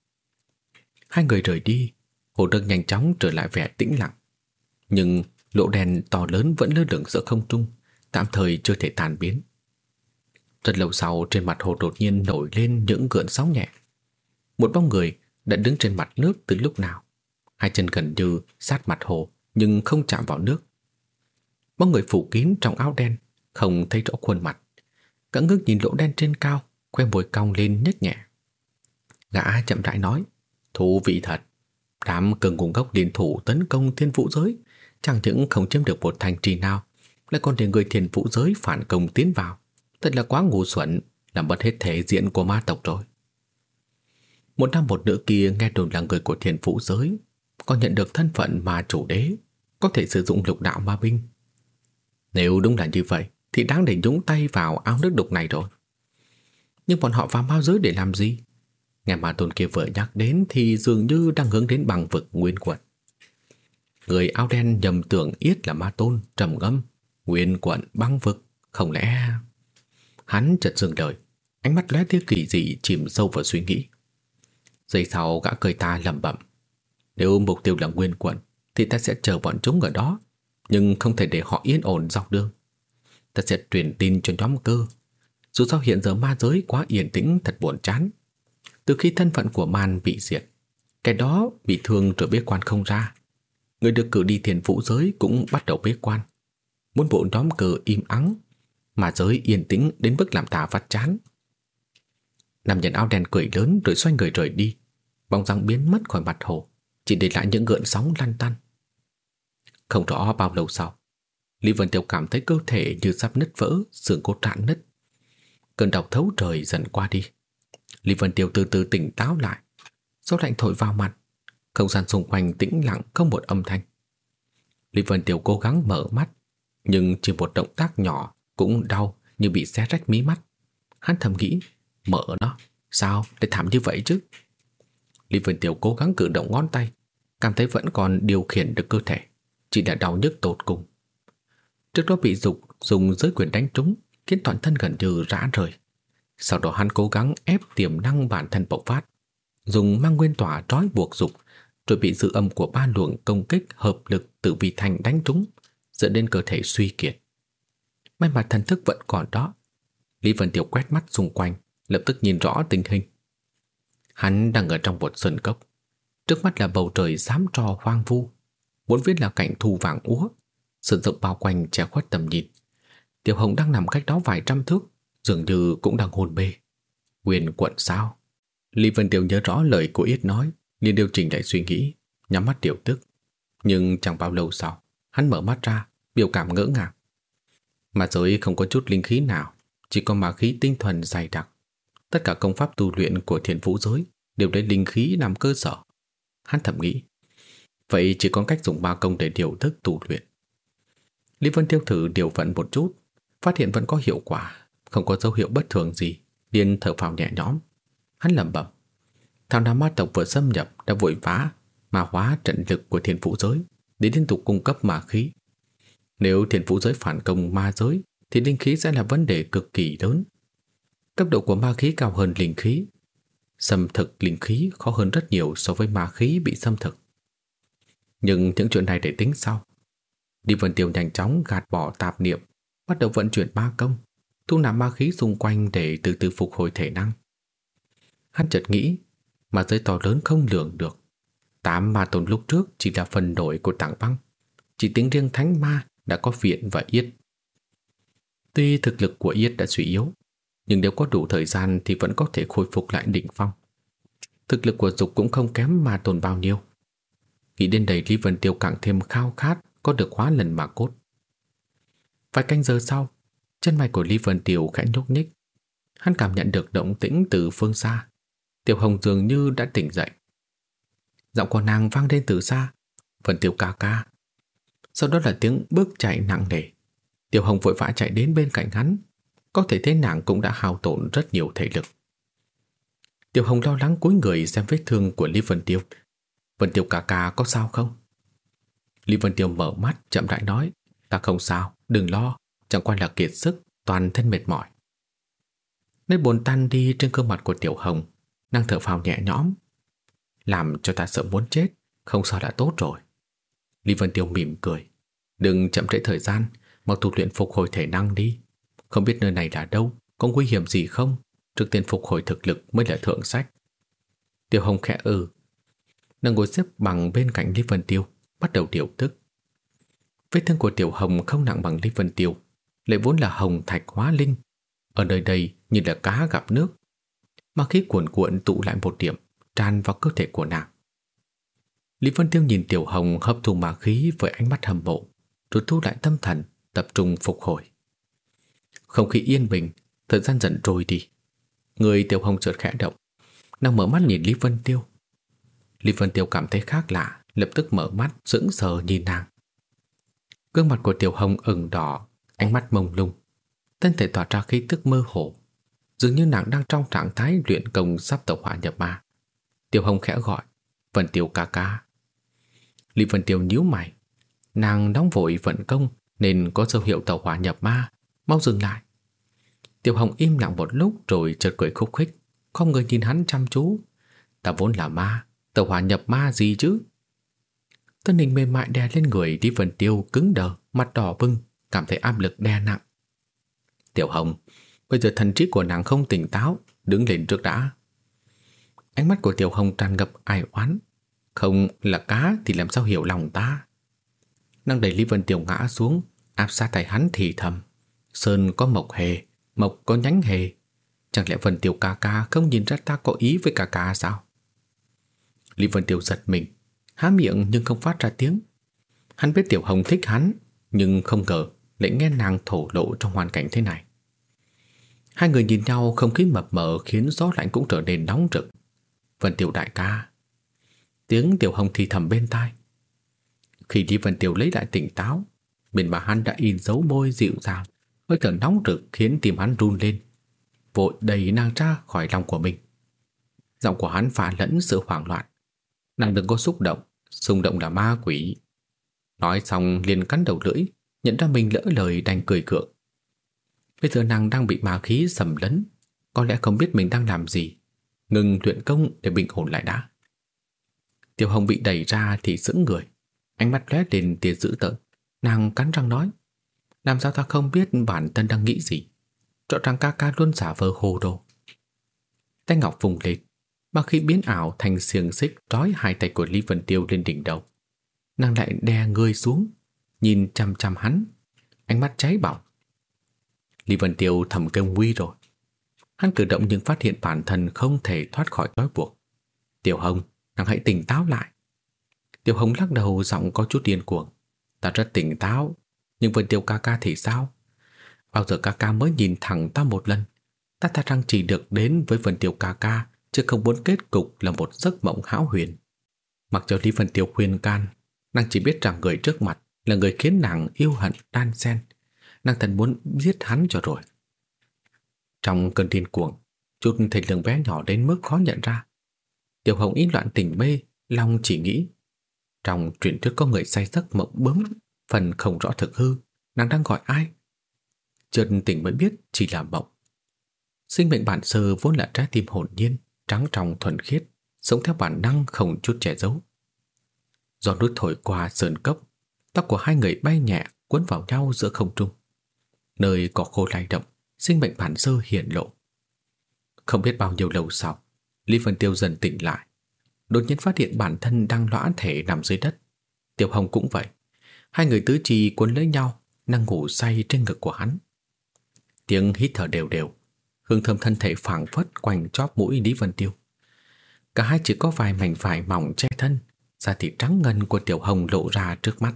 Hai người rời đi, hồ đơn nhanh chóng trở lại vẻ tĩnh lặng. Nhưng lỗ đèn to lớn vẫn lơ lửng giữa không trung, tạm thời chưa thể tàn biến. Rất lâu sau trên mặt hồ đột nhiên nổi lên những gợn sóng nhẹ. Một bóng người đã đứng trên mặt nước từ lúc nào. Hai chân gần như sát mặt hồ nhưng không chạm vào nước. Bóng người phủ kín trong áo đen, không thấy rõ khuôn mặt. Cả ngước nhìn lỗ đen trên cao, khoe môi cong lên nhếch nhẹ. Gã chậm rãi nói, thú vị thật. Đám cường cùng gốc liên thủ tấn công thiên vũ giới, chẳng những không chiếm được một thành trì nào, lại còn để người thiên vũ giới phản công tiến vào. Thật là quá ngu xuẩn, làm mất hết thể diện của ma tộc rồi. Một nam một nữ kia nghe đồn là người của thiên vũ giới, còn nhận được thân phận mà chủ đế, có thể sử dụng lục đạo ma binh. Nếu đúng là như vậy, thì đáng để nhúng tay vào áo nước đục này rồi. Nhưng bọn họ vào ma giới để làm gì? Nghe ma tôn kia vừa nhắc đến thì dường như đang hướng đến bằng vực nguyên quận. Người áo đen nhầm tưởng yết là ma tôn, trầm ngâm, nguyên quận băng vực, không lẽ... Hắn chợt dừng lời, ánh mắt lóe tia kỳ dị chìm sâu vào suy nghĩ. Giây sau gã cười ta lẩm bẩm. Nếu mục tiêu là nguyên quận, thì ta sẽ chờ bọn chúng ở đó, nhưng không thể để họ yên ổn dọc đường. Ta sẽ truyền tin cho nhóm cơ. Dù sao hiện giờ ma giới quá yên tĩnh thật buồn chán. Từ khi thân phận của man bị diệt, cái đó bị thương rồi bế quan không ra. Người được cử đi thiền vũ giới cũng bắt đầu bế quan. Muốn bộ đóm cờ im ắng mà giới yên tĩnh đến mức làm tà phát chán. Nam nhân áo đen cười lớn rồi xoay người rời đi, bóng dáng biến mất khỏi mặt hồ, chỉ để lại những gợn sóng lăn tăn. Không rõ bao lâu sau, Lý Vân Tiêu cảm thấy cơ thể như sắp nứt vỡ, xương cốt rạn nứt. Cơn đau thấu trời dần qua đi. Lý Vân Tiêu từ từ tỉnh táo lại, gió lạnh thổi vào mặt, không gian xung quanh tĩnh lặng không một âm thanh. Lý Vân Tiêu cố gắng mở mắt, nhưng chỉ một động tác nhỏ cũng đau như bị xé rách mí mắt. Hắn thầm nghĩ, mở nó, sao để thảm như vậy chứ? Lý Vân Tiểu cố gắng cử động ngón tay, cảm thấy vẫn còn điều khiển được cơ thể, chỉ đã đau nhức tột cùng. Trước đó bị dục dùng giới quyền đánh trúng, khiến toàn thân gần như rã rời. Sau đó hắn cố gắng ép tiềm năng bản thân bộc phát, dùng mang nguyên tỏa trói buộc dục, rồi bị dư âm của ba luồng công kích hợp lực từ vị thành đánh trúng, dẫn đến cơ thể suy kiệt. May mà thần thức vẫn còn đó. Lý Vân Tiểu quét mắt xung quanh, lập tức nhìn rõ tình hình. Hắn đang ở trong một sân cốc. Trước mắt là bầu trời xám trò hoang vu. Bốn phía là cảnh thu vàng úa. Sân rộng bao quanh che khuất tầm nhìn. Tiểu Hồng đang nằm cách đó vài trăm thước, dường như cũng đang hôn mê. Quyền quận sao? Lý Vân Tiểu nhớ rõ lời của Yết nói, liền điều chỉnh lại suy nghĩ, nhắm mắt điều tức. Nhưng chẳng bao lâu sau, hắn mở mắt ra, biểu cảm ngỡ ngàng. Mà giới không có chút linh khí nào, chỉ có ma khí tinh thuần dày đặc. Tất cả công pháp tu luyện của thiền vũ giới đều lấy linh khí làm cơ sở. Hắn thầm nghĩ, vậy chỉ có cách dùng ba công để điều thức tu luyện. Lý Vân Tiêu thử điều vận một chút, phát hiện vẫn có hiệu quả, không có dấu hiệu bất thường gì, liền thở phào nhẹ nhõm. Hắn lẩm bẩm, thằng nam ma tộc vừa xâm nhập đã vội vã mà hóa trận lực của thiên vũ giới để liên tục cung cấp ma khí. Nếu thiên vũ giới phản công ma giới thì linh khí sẽ là vấn đề cực kỳ lớn, Cấp độ của ma khí cao hơn linh khí. Xâm thực linh khí khó hơn rất nhiều so với ma khí bị xâm thực. Nhưng những chuyện này để tính sau. Đi Vân Tiêu nhanh chóng gạt bỏ tạp niệm, bắt đầu vận chuyển ma công, thu nạp ma khí xung quanh để từ từ phục hồi thể năng. Hắn chợt nghĩ, mà giới to lớn không lường được. Tám ma tồn lúc trước chỉ là phần nổi của tảng băng, chỉ tính riêng thánh ma đã có viện và yết. Tuy thực lực của yết đã suy yếu, nhưng nếu có đủ thời gian thì vẫn có thể khôi phục lại đỉnh phong. Thực lực của dục cũng không kém ma tồn bao nhiêu. Nghĩ đến đây Lý Vân Tiêu càng thêm khao khát có được hóa lần mà cốt. Vài canh giờ sau, chân mày của Lý Vân Tiêu khẽ nhúc nhích. Hắn cảm nhận được động tĩnh từ phương xa. Tiểu Hồng dường như đã tỉnh dậy. Giọng của nàng vang lên từ xa. Vân Tiêu ca ca. Sau đó là tiếng bước chạy nặng nề. Tiểu Hồng vội vã chạy đến bên cạnh hắn. Có thể thấy nàng cũng đã hao tổn rất nhiều thể lực. Tiểu Hồng lo lắng cúi người xem vết thương của Lý Vân Tiêu. Vân Tiêu ca ca có sao không? Lý Vân Tiêu mở mắt chậm rãi nói Ta không sao, đừng lo Chẳng qua là kiệt sức, toàn thân mệt mỏi. Nét buồn tan đi trên gương mặt của Tiểu Hồng Năng thở phào nhẹ nhõm. Làm cho ta sợ muốn chết Không sao đã tốt rồi. Lý Vân Tiêu mỉm cười. Đừng chậm trễ thời gian Mau tu luyện phục hồi thể năng đi. Không biết nơi này là đâu Có nguy hiểm gì không? Trước tiên phục hồi thực lực mới là thượng sách. Tiểu Hồng khẽ ừ. Nàng ngồi xếp bằng bên cạnh Lý Vân Tiêu bắt đầu điều tức. Vết thương của Tiểu Hồng không nặng bằng Lý Vân Tiêu, lại vốn là hồng thạch hóa linh. Ở nơi đây như là cá gặp nước. Mà khí cuồn cuộn tụ lại một điểm, tràn vào cơ thể của nàng. Lý Vân Tiêu nhìn Tiểu Hồng hấp thu ma khí với ánh mắt hâm mộ, rồi thu lại tâm thần, tập trung phục hồi. Không khí yên bình, thời gian dần trôi đi. Người Tiểu Hồng chợt khẽ động, nàng mở mắt nhìn Lý Vân Tiêu. Lý Vân Tiêu cảm thấy khác lạ, lập tức mở mắt sững sờ nhìn nàng. Gương mặt của Tiểu Hồng ửng đỏ, ánh mắt mông lung, thân thể tỏa ra khí tức mơ hồ, dường như nàng đang trong trạng thái luyện công sắp tẩu hỏa nhập ma. Tiểu Hồng khẽ gọi, "Vân Tiêu ca ca." Lý Vân Tiêu nhíu mày, nàng nóng vội vận công nên có dấu hiệu tẩu hỏa nhập ma, mau dừng lại. Tiểu Hồng im lặng một lúc rồi chợt cười khúc khích, không người nhìn hắn chăm chú. Ta vốn là ma, tẩu hỏa nhập ma gì chứ? Tân hình mềm mại đè lên người đi Vân Tiêu cứng đờ, mặt đỏ bừng, cảm thấy áp lực đè nặng. Tiểu Hồng, bây giờ thần trí của nàng không tỉnh táo, đứng lên trước đã. Ánh mắt của Tiểu Hồng tràn ngập ai oán. Không là cá thì làm sao hiểu lòng ta. Nàng đẩy Lý Vân Tiểu ngã xuống, áp sát tay hắn thì thầm. Sơn có mộc hề, mộc có nhánh hề. Chẳng lẽ Vân Tiểu ca ca không nhìn ra ta có ý với ca ca sao? Lý Vân Tiểu giật mình, há miệng nhưng không phát ra tiếng. Hắn biết Tiểu Hồng thích hắn, nhưng không ngờ lại nghe nàng thổ lộ trong hoàn cảnh thế này. Hai người nhìn nhau không khí mập mờ khiến gió lạnh cũng trở nên nóng rực. Vân Tiểu đại ca. Tiếng Tiểu Hồng thì thầm bên tai. Khi đi Vân Tiểu lấy lại tỉnh táo, bên bà hắn đã in dấu môi dịu dàng, hơi thở nóng rực khiến tim hắn run lên. Vội đẩy nàng ra khỏi lòng của mình. Giọng của hắn phá lẫn sự hoảng loạn. Nàng đừng có xúc động, xung động là ma quỷ. Nói xong liền cắn đầu lưỡi, nhận ra mình lỡ lời đành cười cượng. Bây giờ nàng đang bị ma khí sầm lấn, có lẽ không biết mình đang làm gì. Ngừng luyện công để bình ổn lại đã. Tiểu Hồng bị đẩy ra thì sững người, ánh mắt lóe lên tia dữ tợn. Nàng cắn răng nói, làm sao ta không biết bản thân đang nghĩ gì. Rõ ràng ca ca luôn giả vờ hồ đồ. Tay ngọc vùng lên, mà khi biến ảo thành xiềng xích trói hai tay của Lý Vân Tiêu lên đỉnh đầu. Nàng lại đè người xuống, nhìn chăm chăm hắn, ánh mắt cháy bỏng. Lý Vân Tiêu thầm kêu nguy rồi. Hắn cử động nhưng phát hiện bản thân không thể thoát khỏi trói buộc. Tiểu Hồng, nàng hãy tỉnh táo lại. Tiểu Hồng lắc đầu giọng có chút điên cuồng. Ta rất tỉnh táo, nhưng Vân Tiêu ca ca thì sao? Bao giờ ca ca mới nhìn thẳng ta một lần? Ta ta rằng chỉ được đến với Vân Tiêu ca ca chứ không muốn kết cục là một giấc mộng hão huyền. Mặc cho Lý Vân Tiêu khuyên can, nàng chỉ biết rằng người trước mặt là người khiến nàng yêu hận tan xen. Nàng thần muốn giết hắn cho rồi. Trong cơn điên cuồng, chút thể lượng bé nhỏ đến mức khó nhận ra. Tiểu Hồng ý loạn tỉnh mê, Long chỉ nghĩ. Trong truyền thuyết có người say giấc mộng bướm, phần không rõ thực hư, nàng đang gọi ai? Chợt tỉnh mới biết chỉ là mộng. Sinh mệnh bản sơ vốn là trái tim hồn nhiên, trắng trong thuần khiết, sống theo bản năng không chút che giấu. Gió núi thổi qua sơn cốc, tóc của hai người bay nhẹ cuốn vào nhau giữa không trung. Nơi cỏ khô lay động, sinh mệnh bản sơ hiện lộ. Không biết bao nhiêu lâu sau, Lý Vân Tiêu dần tỉnh lại. Đột nhiên phát hiện bản thân đang lõa thể nằm dưới đất. Tiểu Hồng cũng vậy. Hai người tứ chi cuốn lấy nhau, đang ngủ say trên ngực của hắn. Tiếng hít thở đều đều, hương thơm thân thể phảng phất quanh chóp mũi Lý Vân Tiêu. Cả hai chỉ có vài mảnh vải mỏng che thân, da thịt trắng ngần của Tiểu Hồng lộ ra trước mắt.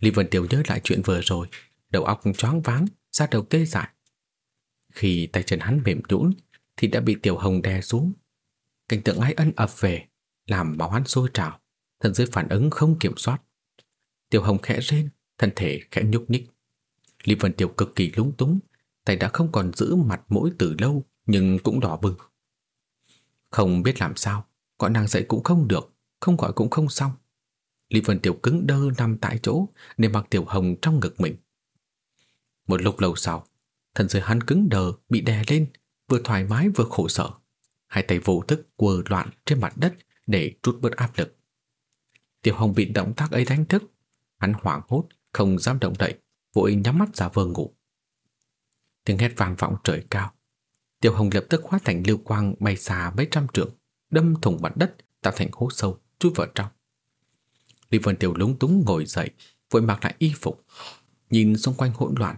Lý Vân Tiêu nhớ lại chuyện vừa rồi, đầu óc choáng váng, da đầu tê dại. Khi tay chân hắn mềm nhũn thì đã bị Tiểu Hồng đè xuống. Cảnh tượng ái ân ập về, làm máu hắn sôi trào, thân dưới phản ứng không kiểm soát. Tiểu Hồng khẽ rên, thân thể khẽ nhúc nhích. Lý Vân Tiêu cực kỳ lúng túng, tay đã không còn giữ mặt mũi từ lâu nhưng cũng đỏ bừng. Không biết làm sao, gọi nàng dậy cũng không được, không gọi cũng không xong. Lý Vân Tiểu cứng đơ nằm tại chỗ để mặc Tiểu Hồng trong ngực mình. Một lúc lâu sau, thần dưới hắn cứng đờ bị đè lên, vừa thoải mái vừa khổ sở. Hai tay vô thức quờ loạn trên mặt đất để trút bớt áp lực. Tiểu Hồng bị động tác ấy đánh thức, hắn hoảng hốt, không dám động đậy, vội nhắm mắt giả vờ ngủ. Tiếng hét vang vọng trời cao. Tiểu Hồng lập tức hóa thành lưu quang bay xa mấy trăm trượng, đâm thủng mặt đất tạo thành hố sâu, chui vào trong. Lý Vân Tiểu lúng túng ngồi dậy, vội mặc lại y phục, nhìn xung quanh hỗn loạn,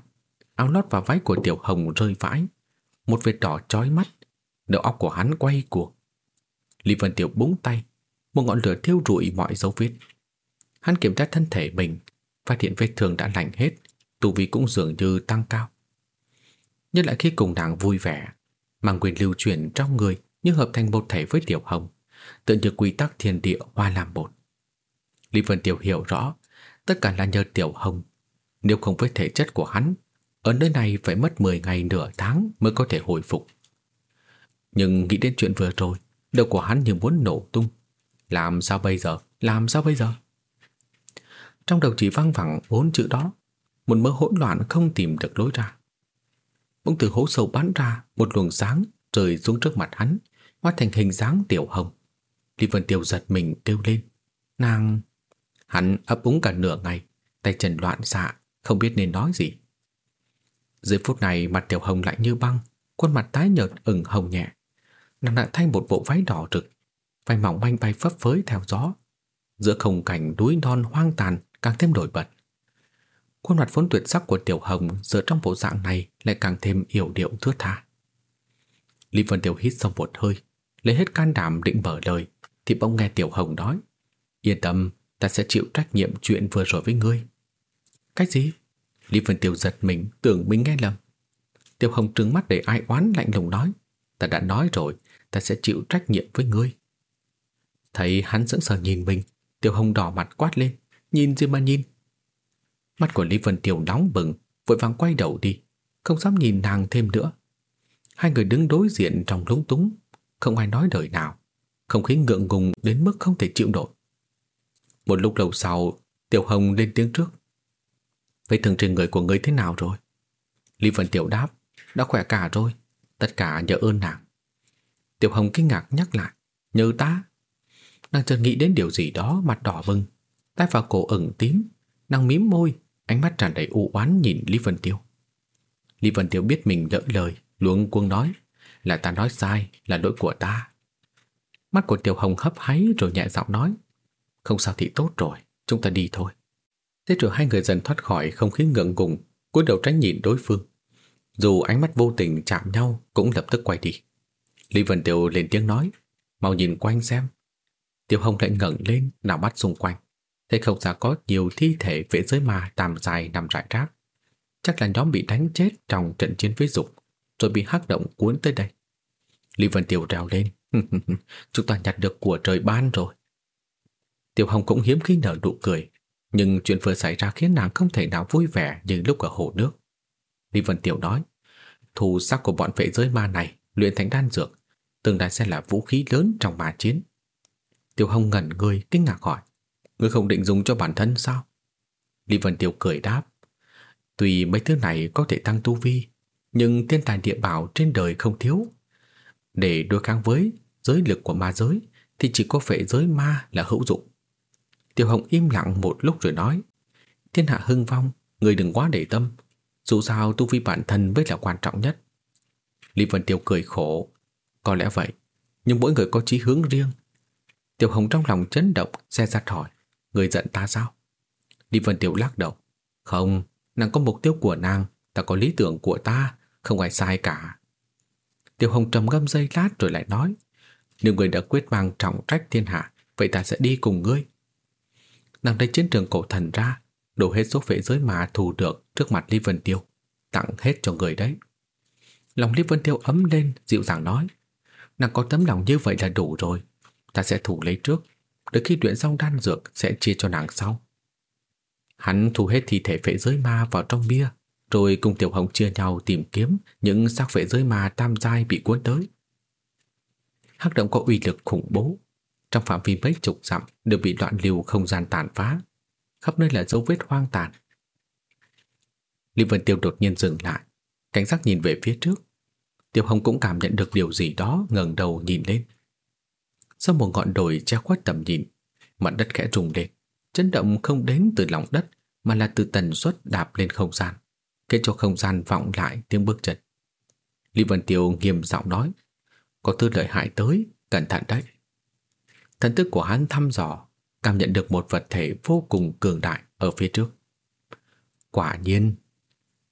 áo lót và váy của Tiểu Hồng rơi vãi, một vệt đỏ chói mắt, đầu óc của hắn quay cuồng. Lý Vân Tiểu búng tay, một ngọn lửa thiêu rụi mọi dấu vết. Hắn kiểm tra thân thể mình, phát hiện vết thương đã lành hết, tu vi cũng dường như tăng cao. Nhất lại khi cùng nàng vui vẻ, mang quyền lưu chuyển trong người như hợp thành một thể với Tiểu Hồng, tự như quy tắc thiên địa hoa làm một. Lý Vân Tiểu hiểu rõ, tất cả là nhờ Tiểu Hồng. Nếu không với thể chất của hắn, ở nơi này phải mất 10 ngày nửa tháng mới có thể hồi phục. Nhưng nghĩ đến chuyện vừa rồi, đầu của hắn như muốn nổ tung. Làm sao bây giờ? Làm sao bây giờ? Trong đầu chỉ văng vẳng bốn chữ đó, một mớ hỗn loạn không tìm được lối ra. Bỗng từ hố sâu bắn ra một luồng sáng rơi xuống trước mặt hắn, hóa thành hình dáng tiểu hồng. Lý Vân Tiêu giật mình kêu lên. Nàng... Hắn ấp úng cả nửa ngày, tay chân loạn xạ, không biết nên nói gì. Giữa phút này mặt Tiểu Hồng lại như băng, khuôn mặt tái nhợt ửng hồng nhẹ. Nàng đã thay một bộ váy đỏ rực, vai mỏng manh bay phấp phới theo gió. Giữa không cảnh núi non hoang tàn càng thêm nổi bật. Khuôn mặt vốn tuyệt sắc của Tiểu Hồng giờ trong bộ dạng này lại càng thêm yểu điệu thướt tha. Lý Vân Tiểu hít sâu một hơi, lấy hết can đảm định mở lời, thì bỗng nghe Tiểu Hồng nói: "Yên tâm, ta sẽ chịu trách nhiệm chuyện vừa rồi với ngươi." "Cách gì?" Lý Vân Tiêu giật mình, tưởng mình nghe lầm. Tiêu Hồng trừng mắt để ai oán lạnh lùng nói: "Ta đã nói rồi, ta sẽ chịu trách nhiệm với ngươi." Thấy hắn sững sờ nhìn mình, Tiêu Hồng đỏ mặt quát lên: "Nhìn gì mà nhìn?" Mắt của Lý Vân Tiêu nóng bừng, vội vàng quay đầu đi, không dám nhìn nàng thêm nữa. Hai người đứng đối diện trong lúng túng, không ai nói lời nào, không khí ngượng ngùng đến mức không thể chịu nổi. Một lúc lâu sau, Tiểu Hồng lên tiếng trước. Vậy thường trên người của ngươi thế nào rồi? Lý Vân Tiểu đáp, đã khỏe cả rồi, tất cả nhờ ơn nàng. Tiểu Hồng kinh ngạc nhắc lại, nhờ ta. Nàng chợt nghĩ đến điều gì đó mặt đỏ bừng, tay vào cổ ửng tím, nàng mím môi, ánh mắt tràn đầy u oán nhìn Lý Vân Tiêu. Lý Vân Tiêu biết mình lỡ lời, luống cuống nói, là ta nói sai, là lỗi của ta. Mắt của Tiểu Hồng hấp háy rồi nhẹ giọng nói, không sao thì tốt rồi, chúng ta đi thôi. Thế rồi hai người dần thoát khỏi không khí ngượng ngùng, cúi đầu tránh nhìn đối phương. Dù ánh mắt vô tình chạm nhau cũng lập tức quay đi. Lý Vân Tiêu lên tiếng nói, mau nhìn quanh xem. Tiểu Hồng lại ngẩng lên, nào mắt xung quanh. Thấy không xa có nhiều thi thể vệ giới ma tàm dài nằm rải rác. Chắc là nhóm bị đánh chết trong trận chiến với dục, rồi bị hắc động cuốn tới đây. Lý Vân Tiêu reo lên, chúng ta nhặt được của trời ban rồi. Tiểu Hồng cũng hiếm khi nở nụ cười, nhưng chuyện vừa xảy ra khiến nàng không thể nào vui vẻ như lúc ở hồ nước. Lý Vân Tiểu nói, thù sắc của bọn vệ giới ma này luyện thành đan dược, tương lai sẽ là vũ khí lớn trong ma chiến. Tiểu Hồng ngẩn người kinh ngạc hỏi, ngươi không định dùng cho bản thân sao? Lý Vân Tiểu cười đáp, tuy mấy thứ này có thể tăng tu vi, nhưng thiên tài địa bảo trên đời không thiếu. Để đối kháng với giới lực của ma giới thì chỉ có phệ giới ma là hữu dụng. Tiêu Hồng im lặng một lúc rồi nói Thiên hạ hưng vong, người đừng quá để tâm. Dù sao tu vi bản thân mới là quan trọng nhất. Lý Vân Tiêu cười khổ Có lẽ vậy Nhưng mỗi người có chí hướng riêng. Tiêu Hồng trong lòng chấn động Xe giặt hỏi Người giận ta sao? Lý Vân Tiêu lắc đầu Không, nàng có mục tiêu của nàng Ta có lý tưởng của ta Không ai sai cả. Tiêu Hồng trầm ngâm dây lát rồi lại nói Nếu người đã quyết mang trọng trách thiên hạ Vậy ta sẽ đi cùng ngươi. Nàng lấy chiến trường cổ thần ra, Đổ hết số phệ giới mà thù được Trước mặt Lý Vân Tiêu, Tặng hết cho người đấy. Lòng Lý Vân Tiêu ấm lên, dịu dàng nói, Nàng có tấm lòng như vậy là đủ rồi, Ta sẽ thủ lấy trước Đợi khi luyện xong đan dược sẽ chia cho nàng sau. Hắn thu hết thi thể phệ giới ma vào trong bia, Rồi cùng Tiểu Hồng chia nhau tìm kiếm Những xác phệ giới ma tam giai bị cuốn tới. Hắc động có uy lực khủng bố trong phạm vi mấy chục dặm đều bị đoạn lưu không gian tàn phá, khắp nơi là dấu vết hoang tàn. Lý Vân Tiêu đột nhiên dừng lại, cảnh giác nhìn về phía trước. Tiêu Hồng cũng cảm nhận được điều gì đó ngẩng đầu nhìn lên. Sau một ngọn đồi che khuất tầm nhìn, mặt đất khẽ rung lên, chấn động không đến từ lòng đất mà là từ tần suất đạp lên không gian, khiến cho không gian vọng lại tiếng bước chân. Lý Vân Tiêu nghiêm giọng nói, có tư lợi hại tới, cẩn thận đấy. Thần thức của hắn thăm dò, cảm nhận được một vật thể vô cùng cường đại ở phía trước. Quả nhiên,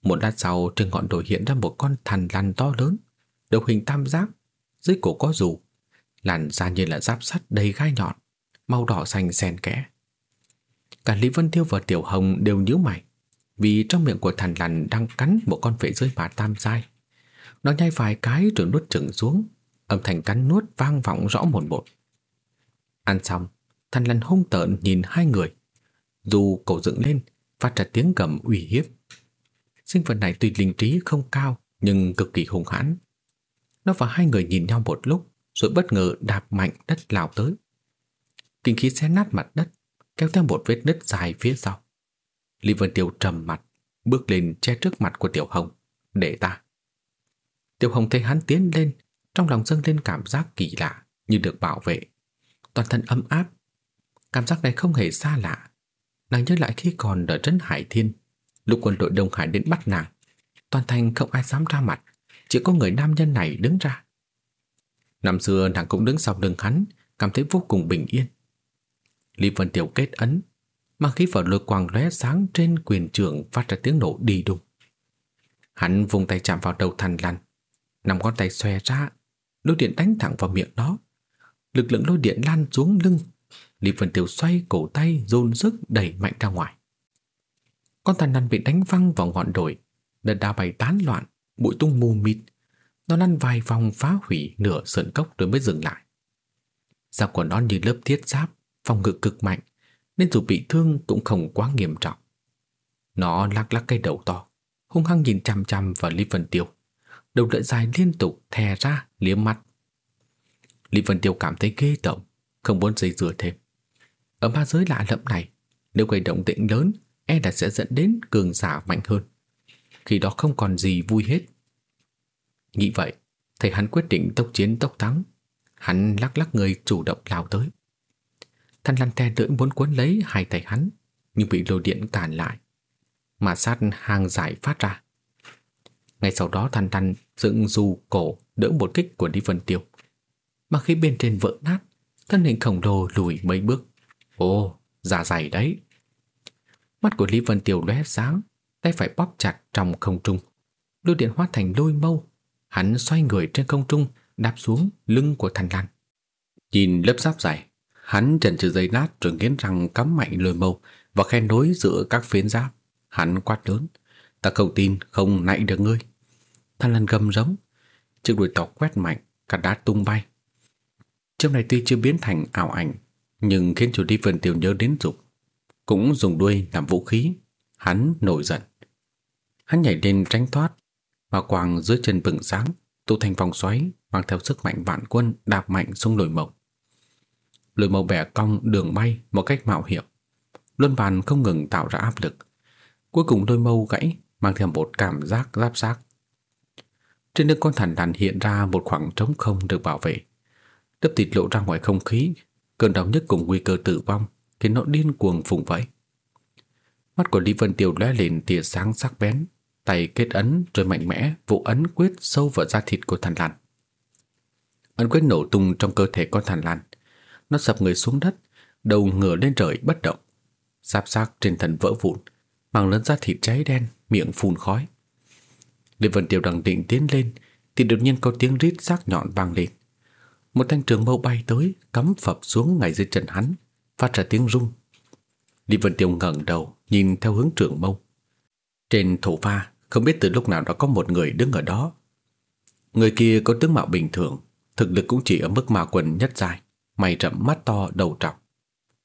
một lát sau trên ngọn đồi hiện ra một con thằn lằn to lớn, đầu hình tam giác, dưới cổ có dù, làn da như là giáp sắt đầy gai nhọn, màu đỏ xanh xen kẽ. Cả Lý Vân Tiêu và Tiểu Hồng đều nhíu mày, vì trong miệng của thằn lằn đang cắn một con vệ dưới mà tam dai. Nó nhai vài cái rồi nuốt chừng xuống, âm thanh cắn nuốt vang vọng rõ một một. Ăn xong, Thanh Lân hung tợn nhìn hai người. Dù cổ dựng lên, phát ra tiếng gầm uy hiếp. Sinh vật này tuy linh trí không cao, nhưng cực kỳ hung hãn. Nó và hai người nhìn nhau một lúc, rồi bất ngờ đạp mạnh đất lao tới. Kinh khí xé nát mặt đất, kéo theo một vết nứt dài phía sau. Lý Vân Tiêu trầm mặt, bước lên che trước mặt của Tiểu Hồng, để ta. Tiểu Hồng thấy hắn tiến lên, trong lòng dâng lên cảm giác kỳ lạ, như được bảo vệ toàn thân ấm áp. Cảm giác này không hề xa lạ. Nàng nhớ lại khi còn ở trấn Hải Thiên, lúc quân đội Đông Hải đến bắt nàng, toàn thành không ai dám ra mặt, chỉ có người nam nhân này đứng ra. Năm xưa nàng cũng đứng sau lưng hắn, cảm thấy vô cùng bình yên. Lý Vân Tiểu kết ấn, mà khí vào lôi quang lóe sáng trên quyền trường phát ra tiếng nổ đi đùng. Hắn vùng tay chạm vào đầu thằn lằn, nằm con tay xòe ra, lôi điện đánh thẳng vào miệng nó lực lượng lôi điện lan xuống lưng. Lý Vân Tiêu xoay cổ tay dồn sức đẩy mạnh ra ngoài. Con tàn năn bị đánh văng vào ngọn đồi, đất đá bay tán loạn, bụi tung mù mịt. Nó lăn vài vòng phá hủy nửa sườn cốc rồi mới dừng lại. Da của nó như lớp thiết giáp, phòng ngự cực mạnh, nên dù bị thương cũng không quá nghiêm trọng. Nó lắc lắc cây đầu to, hung hăng nhìn chằm chằm vào Lý Vân Tiêu. Đầu lưỡi dài liên tục thè ra, liếm mắt. Lý Vân Tiêu cảm thấy ghê tởm, không muốn dây dưa thêm. Ở ma giới lạ lẫm này, nếu gây động tĩnh lớn, e là sẽ dẫn đến cường giả mạnh hơn. Khi đó không còn gì vui hết. Nghĩ vậy, thầy hắn quyết định tốc chiến tốc thắng. Hắn lắc lắc người chủ động lao tới. Thanh lăn te lưỡi muốn cuốn lấy hai tay hắn, nhưng bị lô điện cản lại. Mà sát hàng giải phát ra. Ngay sau đó thanh thanh dựng dù cổ đỡ một kích của Lý Vân Tiêu mà khi bên trên vỡ nát, thân hình khổng lồ lùi mấy bước. Ồ, da dày đấy. Mắt của Lý Vân Tiêu lóe sáng, tay phải bóp chặt trong không trung. Lôi điện hóa thành lôi mâu, hắn xoay người trên không trung, đáp xuống lưng của Thanh Lan. Nhìn lớp giáp dày, hắn trần trừ dây nát rồi nghiến răng cắm mạnh lôi mâu và khen nối giữa các phiến giáp. Hắn quát lớn, ta không tin không nạy được ngươi. Thanh Lan gầm rống, chiếc đuôi tóc quét mạnh, cả đá tung bay, Chiếc này tuy chưa biến thành ảo ảnh, nhưng khiến chủ đi vườn tiểu nhớ đến dục. Cũng dùng đuôi làm vũ khí, hắn nổi giận. Hắn nhảy lên tránh thoát, và quàng dưới chân bừng sáng, tụ thành vòng xoáy, mang theo sức mạnh vạn quân đạp mạnh xuống lồi mộc. Lồi mộc bẻ cong đường bay một cách mạo hiểm. Luân bàn không ngừng tạo ra áp lực. Cuối cùng đôi mâu gãy, mang theo một cảm giác giáp xác. Trên đường con thần đàn hiện ra một khoảng trống không được bảo vệ. Đấp thịt lộ ra ngoài không khí, cơn đau nhức cùng nguy cơ tử vong khiến nó điên cuồng phùng vẫy. Mắt của Lý Vân Tiêu lóe lên tia sáng sắc bén, tay kết ấn rồi mạnh mẽ vụ ấn quyết sâu vào da thịt của thằn lằn. Ấn quyết nổ tung trong cơ thể con thằn lằn, nó sập người xuống đất, đầu ngửa lên trời bất động. Giáp xác trên thần vỡ vụn, màng lớn da thịt cháy đen, miệng phun khói. Lý Vân Tiêu đang định tiến lên thì đột nhiên có tiếng rít sắc nhọn vang lên. Một thanh trường mâu bay tới, cắm phập xuống ngay dưới chân hắn, phát ra tiếng rung. Lý Vân Tiêu ngẩng đầu, nhìn theo hướng trường mâu. Trên thổ pha, không biết từ lúc nào đã có một người đứng ở đó. Người kia có tướng mạo bình thường, thực lực cũng chỉ ở mức ma quần nhất dài, mày rậm mắt to đầu trọc.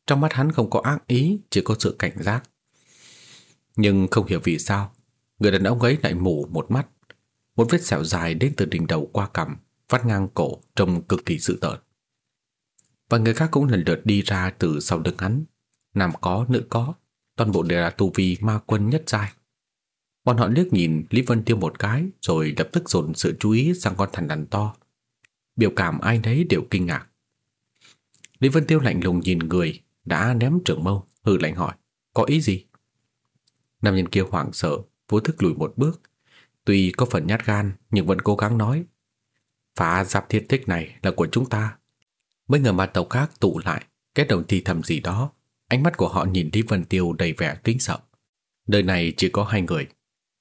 Trong mắt hắn không có ác ý, chỉ có sự cảnh giác. Nhưng không hiểu vì sao, người đàn ông ấy lại mù một mắt. Một vết sẹo dài đến từ đỉnh đầu qua cằm, vắt ngang cổ trông cực kỳ dữ tợn. Và người khác cũng lần lượt đi ra từ sau lưng hắn, nam có, nữ có, toàn bộ đều là tu vi ma quân nhất giai. Bọn họ liếc nhìn Lý Vân Tiêu một cái rồi lập tức dồn sự chú ý sang con thằn lằn to. Biểu cảm ai nấy đều kinh ngạc. Lý Vân Tiêu lạnh lùng nhìn người đã ném trưởng mâu, hừ lạnh hỏi, có ý gì? Nam nhân kia hoảng sợ, vô thức lùi một bước. Tuy có phần nhát gan nhưng vẫn cố gắng nói. Phá giáp thiết tích này là của chúng ta. Mấy người ma tộc khác tụ lại, kết đồng thi thầm gì đó. Ánh mắt của họ nhìn Lý Vân Tiêu đầy vẻ kính sợ. Đời này chỉ có hai người.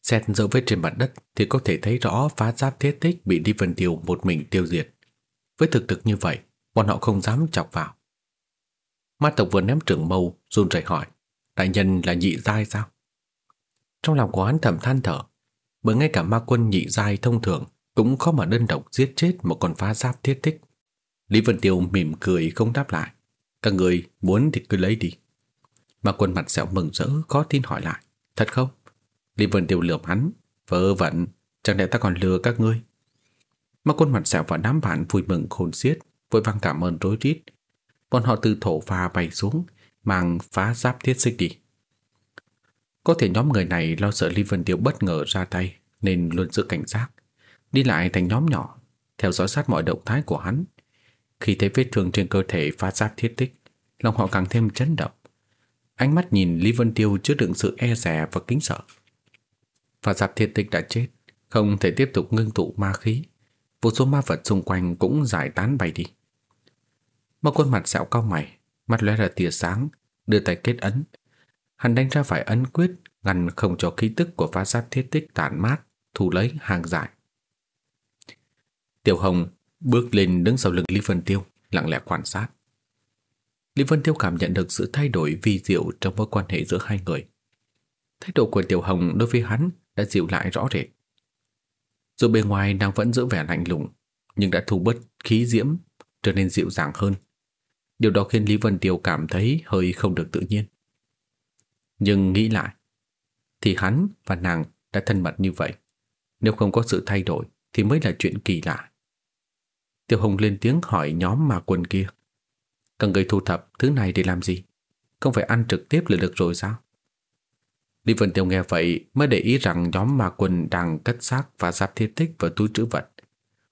Xét dấu vết trên mặt đất thì có thể thấy rõ phá giáp thiết tích bị Lý Vân Tiêu một mình tiêu diệt. Với thực thực như vậy, bọn họ không dám chọc vào. Ma tộc vừa ném trưởng mâu, run rẩy hỏi, đại nhân là nhị giai sao? Trong lòng của hắn thầm than thở, bởi ngay cả ma quân nhị giai thông thường cũng khó mà đơn độc giết chết một con phá giáp thiết tích. Lý Vân Tiêu mỉm cười không đáp lại. Các người muốn thì cứ lấy đi. mà quân mặt sẹo mừng rỡ khó tin hỏi lại. Thật không? Lý Vân Tiêu lườm hắn. Vớ vẩn, chẳng lẽ ta còn lừa các ngươi? mà quân mặt sẹo và đám bạn vui mừng khôn xiết, vội vang cảm ơn rối rít. Bọn họ từ thổ pha bay xuống, mang phá giáp thiết xích đi. Có thể nhóm người này lo sợ Lý Vân Tiêu bất ngờ ra tay nên luôn giữ cảnh giác, đi lại thành nhóm nhỏ, theo dõi sát mọi động thái của hắn. Khi thấy vết thương trên cơ thể phát giáp thiết tích, lòng họ càng thêm chấn động. Ánh mắt nhìn Lý Vân Tiêu chứa đựng sự e dè và kính sợ. Phát giáp thiết tích đã chết, không thể tiếp tục ngưng tụ ma khí. Vô số ma vật xung quanh cũng giải tán bay đi. Một khuôn mặt sẹo cao mày, mắt lóe ra tia sáng, đưa tay kết ấn, Hắn đánh ra phải ấn quyết ngăn không cho khí tức của phá giáp thiết tích tản mát, thu lấy hàng giải. Tiểu Hồng bước lên đứng sau lưng Lý Vân Tiêu, lặng lẽ quan sát. Lý Vân Tiêu cảm nhận được sự thay đổi vi diệu trong mối quan hệ giữa hai người. Thái độ của Tiểu Hồng đối với hắn đã dịu lại rõ rệt. Dù bề ngoài nàng vẫn giữ vẻ lạnh lùng, nhưng đã thu bớt khí diễm, trở nên dịu dàng hơn. Điều đó khiến Lý Vân Tiêu cảm thấy hơi không được tự nhiên. Nhưng nghĩ lại, thì hắn và nàng đã thân mật như vậy. Nếu không có sự thay đổi thì mới là chuyện kỳ lạ. Tiêu Hồng lên tiếng hỏi nhóm mà quân kia. Cần người thu thập thứ này để làm gì? Không phải ăn trực tiếp là được rồi sao? Lý Vân Tiêu nghe vậy mới để ý rằng nhóm ma quân đang cất xác và giáp thiết tích vào túi trữ vật.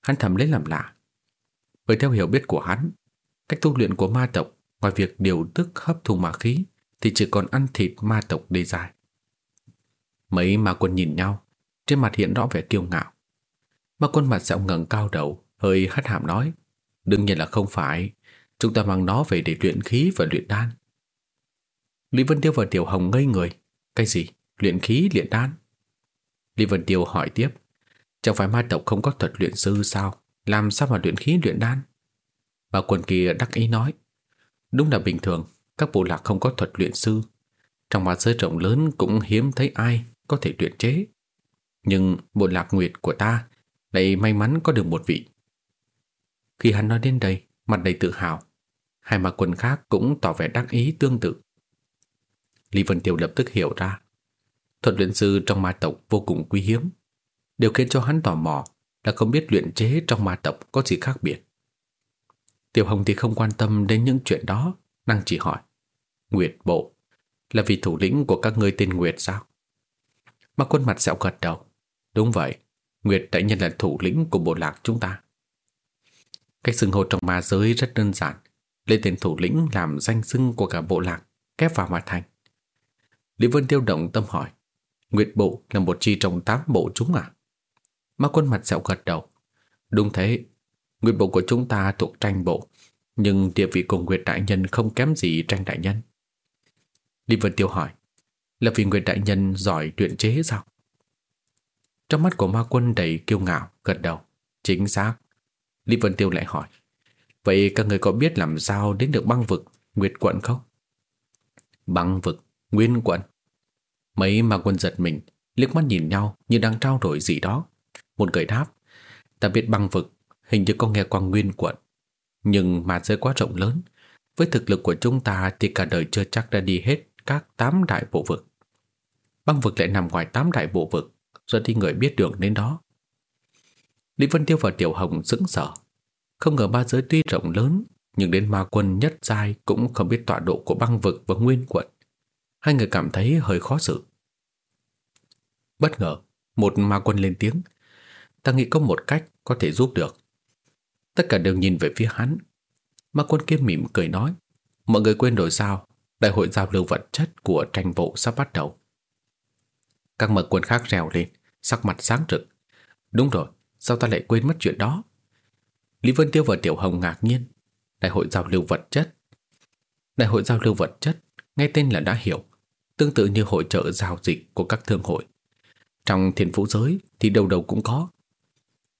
Hắn thầm lấy làm lạ. Bởi theo hiểu biết của hắn, cách tu luyện của ma tộc ngoài việc điều tức hấp thu ma khí thì chỉ còn ăn thịt ma tộc đi dài. Mấy ma quân nhìn nhau, trên mặt hiện rõ vẻ kiêu ngạo. Mà quân mặt sẹo ngẩng cao đầu, hơi hắt hàm nói, đương nhiên là không phải, chúng ta mang nó về để luyện khí và luyện đan. Lý Vân Tiêu và Tiểu Hồng ngây người, cái gì? Luyện khí, luyện đan? Lý Vân Tiêu hỏi tiếp, chẳng phải ma tộc không có thuật luyện sư sao? Làm sao mà luyện khí luyện đan? Bà quân kia đắc ý nói, đúng là bình thường, các bộ lạc không có thuật luyện sư. Trong mặt giới rộng lớn cũng hiếm thấy ai có thể luyện chế. Nhưng bộ lạc nguyệt của ta lại may mắn có được một vị. Khi hắn nói đến đây, mặt đầy tự hào. Hai mặt quân khác cũng tỏ vẻ đắc ý tương tự. Lý Vân Tiêu lập tức hiểu ra. Thuật luyện sư trong ma tộc vô cùng quý hiếm. Điều khiến cho hắn tò mò là không biết luyện chế trong ma tộc có gì khác biệt. Tiểu Hồng thì không quan tâm đến những chuyện đó, nàng chỉ hỏi. Nguyệt Bộ Là vị thủ lĩnh của các ngươi tên Nguyệt sao? Mà quân mặt sẹo gật đầu Đúng vậy Nguyệt đại nhân là thủ lĩnh của bộ lạc chúng ta. Cách xưng hô trong ma giới rất đơn giản, lấy tên thủ lĩnh làm danh xưng của cả bộ lạc, kép vào mà thành. Lý Vân Tiêu động tâm hỏi, Nguyệt bộ là một chi trong tám bộ chúng à? Ma quân mặt sẹo gật đầu. Đúng thế, Nguyệt bộ của chúng ta thuộc tranh bộ, nhưng địa vị của Nguyệt đại nhân không kém gì tranh đại nhân. Lý Vân Tiêu hỏi, là vì Nguyệt đại nhân giỏi luyện chế sao? Trong mắt của ma quân đầy kiêu ngạo, gật đầu. Chính xác. Lý Vân Tiêu lại hỏi, vậy các người có biết làm sao đến được băng vực, Nguyệt quận không? Băng vực, Nguyên quận. Mấy ma quân giật mình, liếc mắt nhìn nhau như đang trao đổi gì đó. Một người đáp, ta biết băng vực, hình như có nghe qua Nguyên quận. Nhưng mà giới quá rộng lớn, với thực lực của chúng ta thì cả đời chưa chắc đã đi hết các tám đại bộ vực. Băng vực lại nằm ngoài tám đại bộ vực, rồi đi người biết đường đến đó. Lý Vân Tiêu và Tiểu Hồng sững sờ. Không ngờ ba giới tuy rộng lớn, nhưng đến ma quân nhất giai cũng không biết tọa độ của băng vực và nguyên quận. Hai người cảm thấy hơi khó xử. Bất ngờ, một ma quân lên tiếng. Ta nghĩ có một cách có thể giúp được. Tất cả đều nhìn về phía hắn. Ma quân kia mỉm cười nói. Mọi người quên rồi sao? Đại hội giao lưu vật chất của tranh bộ sắp bắt đầu. Các mật quân khác rèo lên, sắc mặt sáng rực. Đúng rồi, sao ta lại quên mất chuyện đó? Lý Vân Tiêu và Tiểu Hồng ngạc nhiên. Đại hội giao lưu vật chất. Đại hội giao lưu vật chất, nghe tên là đã hiểu, tương tự như hội trợ giao dịch của các thương hội. Trong thiên phú giới thì đầu đầu cũng có.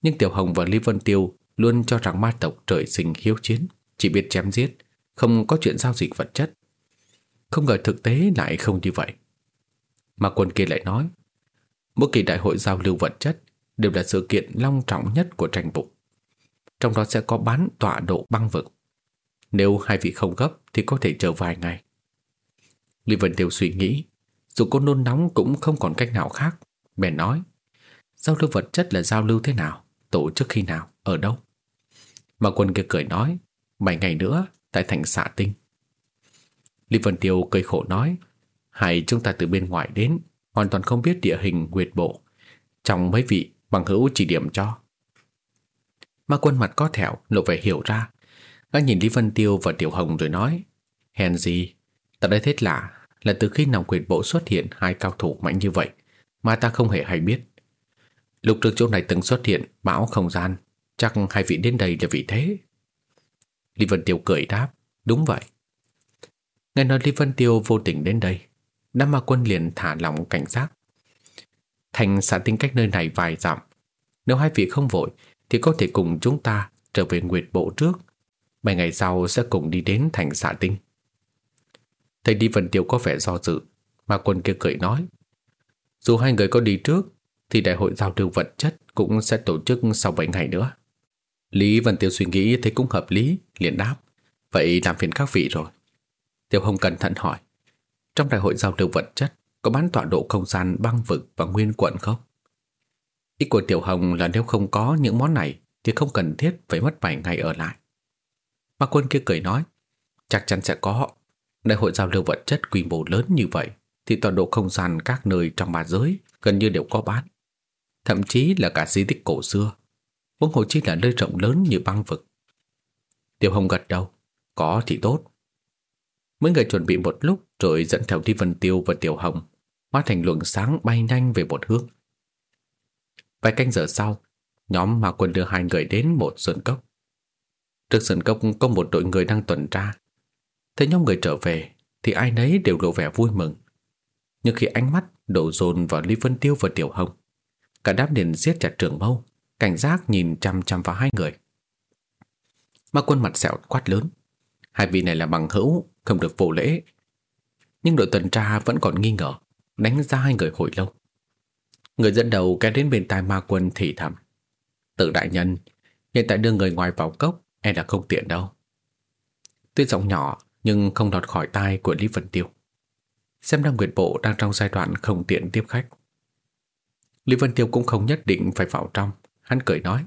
Nhưng Tiểu Hồng và Lý Vân Tiêu luôn cho rằng ma tộc trời sinh hiếu chiến, chỉ biết chém giết, không có chuyện giao dịch vật chất. Không ngờ thực tế lại không như vậy. Mà quân kia lại nói, mỗi kỳ đại hội giao lưu vật chất đều là sự kiện long trọng nhất của tranh vụ. Trong đó sẽ có bán tọa độ băng vực. Nếu hai vị không gấp thì có thể chờ vài ngày. Lý Vân Tiêu suy nghĩ, dù có nôn nóng cũng không còn cách nào khác. Bèn nói, giao lưu vật chất là giao lưu thế nào, tổ chức khi nào, ở đâu? Mà quân kia cười nói, bảy ngày nữa, tại thành xạ tinh. Lý Vân Tiêu cười khổ nói, hãy chúng ta từ bên ngoài đến, hoàn toàn không biết địa hình nguyệt bộ. Trong mấy vị bằng hữu chỉ điểm cho. Ma quân mặt có thẹo, lộ vẻ hiểu ra. Gã nhìn Lý Vân Tiêu và Tiểu Hồng rồi nói, hèn gì, ta đã thấy lạ là từ khi nòng quyệt bộ xuất hiện hai cao thủ mạnh như vậy mà ta không hề hay biết. Lúc trước chỗ này từng xuất hiện bão không gian, chắc hai vị đến đây là vì thế. Lý Vân Tiêu cười đáp, đúng vậy. Nghe nói Lý Vân Tiêu vô tình đến đây, Nam Ma Quân liền thả lỏng cảnh giác. Thành xã tinh cách nơi này vài dặm. Nếu hai vị không vội, thì có thể cùng chúng ta trở về Nguyệt Bộ trước. Bảy ngày sau sẽ cùng đi đến thành xã tinh. Thầy đi Vân Tiêu có vẻ do dự, Ma Quân kia cười nói. Dù hai người có đi trước, thì đại hội giao lưu vật chất cũng sẽ tổ chức sau 7 ngày nữa. Lý Vân Tiêu suy nghĩ thấy cũng hợp lý, liền đáp. Vậy làm phiền các vị rồi. Tiêu Hồng cẩn thận hỏi. Trong đại hội giao lưu vật chất có bán tọa độ không gian băng vực và nguyên quận không? Ý của Tiểu Hồng là nếu không có những món này thì không cần thiết phải mất vài ngày ở lại. Mà quân kia cười nói, chắc chắn sẽ có. Đại hội giao lưu vật chất quy mô lớn như vậy thì tọa độ không gian các nơi trong ba giới gần như đều có bán. Thậm chí là cả di tích cổ xưa. Vốn hồ chi là nơi rộng lớn như băng vực. Tiểu Hồng gật đầu, có thì tốt. Mấy người chuẩn bị một lúc rồi dẫn theo Thi Vân Tiêu và Tiểu Hồng, hóa thành luồng sáng bay nhanh về một hướng. Vài canh giờ sau, nhóm mà quân đưa hai người đến một sơn cốc. Trước sơn cốc có một đội người đang tuần tra. Thấy nhóm người trở về thì ai nấy đều lộ vẻ vui mừng. Nhưng khi ánh mắt đổ dồn vào Lý Vân Tiêu và Tiểu Hồng, cả đám liền siết chặt trường mâu, cảnh giác nhìn chăm chăm vào hai người. Ma quân mặt sẹo quát lớn. Hai vị này là bằng hữu, không được vô lễ. Nhưng đội tuần tra vẫn còn nghi ngờ, đánh giá hai người hồi lâu. Người dẫn đầu kéo đến bên tai ma quân thì thầm. Tự đại nhân, hiện tại đưa người ngoài vào cốc e là không tiện đâu. Tuy giọng nhỏ nhưng không đọt khỏi tai của Lý Vân Tiêu. Xem ra Nguyệt Bộ đang trong giai đoạn không tiện tiếp khách. Lý Vân Tiêu cũng không nhất định phải vào trong. Hắn cười nói.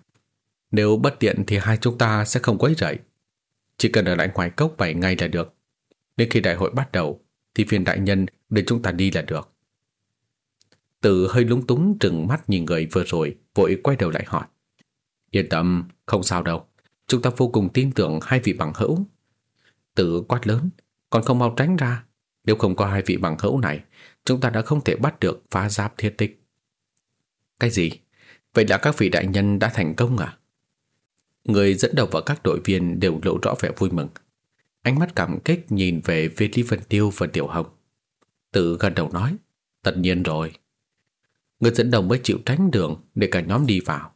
Nếu bất tiện thì hai chúng ta sẽ không quấy rầy. Chỉ cần ở lại ngoài cốc 7 ngày là được. Đến khi đại hội bắt đầu thì phiền đại nhân để chúng ta đi là được. Tử hơi lúng túng trừng mắt nhìn người vừa rồi, vội quay đầu lại hỏi. Yên tâm, không sao đâu. Chúng ta vô cùng tin tưởng hai vị bằng hữu. Tử quát lớn, còn không mau tránh ra. Nếu không có hai vị bằng hữu này, chúng ta đã không thể bắt được phá giáp thiết tích. Cái gì? Vậy là các vị đại nhân đã thành công à? Người dẫn đầu và các đội viên đều lộ rõ vẻ vui mừng. Ánh mắt cảm kích nhìn về phía Lý Vân Tiêu và Tiểu Hồng. Tự gần đầu nói, tất nhiên rồi. Người dẫn đầu mới chịu tránh đường để cả nhóm đi vào.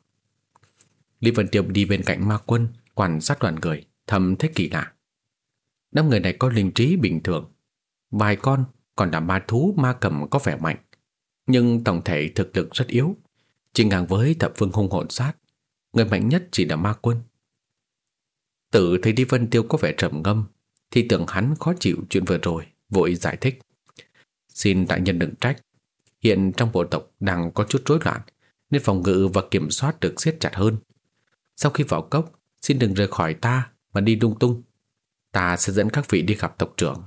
Lý Vân Tiêu đi bên cạnh ma quân, quan sát đoàn người, thầm thấy kỳ lạ. Đám người này có linh trí bình thường. Vài con còn là ma thú ma cầm có vẻ mạnh, nhưng tổng thể thực lực rất yếu, chỉ ngang với thập phương hung hồn sát. Người mạnh nhất chỉ là ma quân. Tự thấy Lý Vân Tiêu có vẻ trầm ngâm, thì tưởng hắn khó chịu chuyện vừa rồi, vội giải thích. Xin đại nhân đừng trách, hiện trong bộ tộc đang có chút rối loạn, nên phòng ngự và kiểm soát được siết chặt hơn. Sau khi vào cốc, xin đừng rời khỏi ta mà đi lung tung. Ta sẽ dẫn các vị đi gặp tộc trưởng.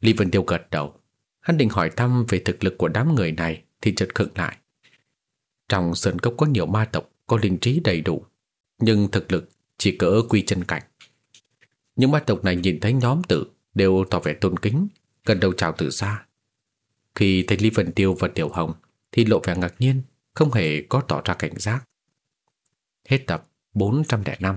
Lý Vân Tiêu gật đầu. Hắn định hỏi thăm về thực lực của đám người này thì chợt khựng lại. Trong sơn cốc có nhiều ma tộc có linh trí đầy đủ, nhưng thực lực chỉ cỡ quy chân cảnh. Những ma tộc này nhìn thấy nhóm tử đều tỏ vẻ tôn kính, gần đầu chào từ xa. Khi thấy Lý Vân Tiêu và Tiểu Hồng thì lộ vẻ ngạc nhiên, không hề có tỏ ra cảnh giác. Hết tập 405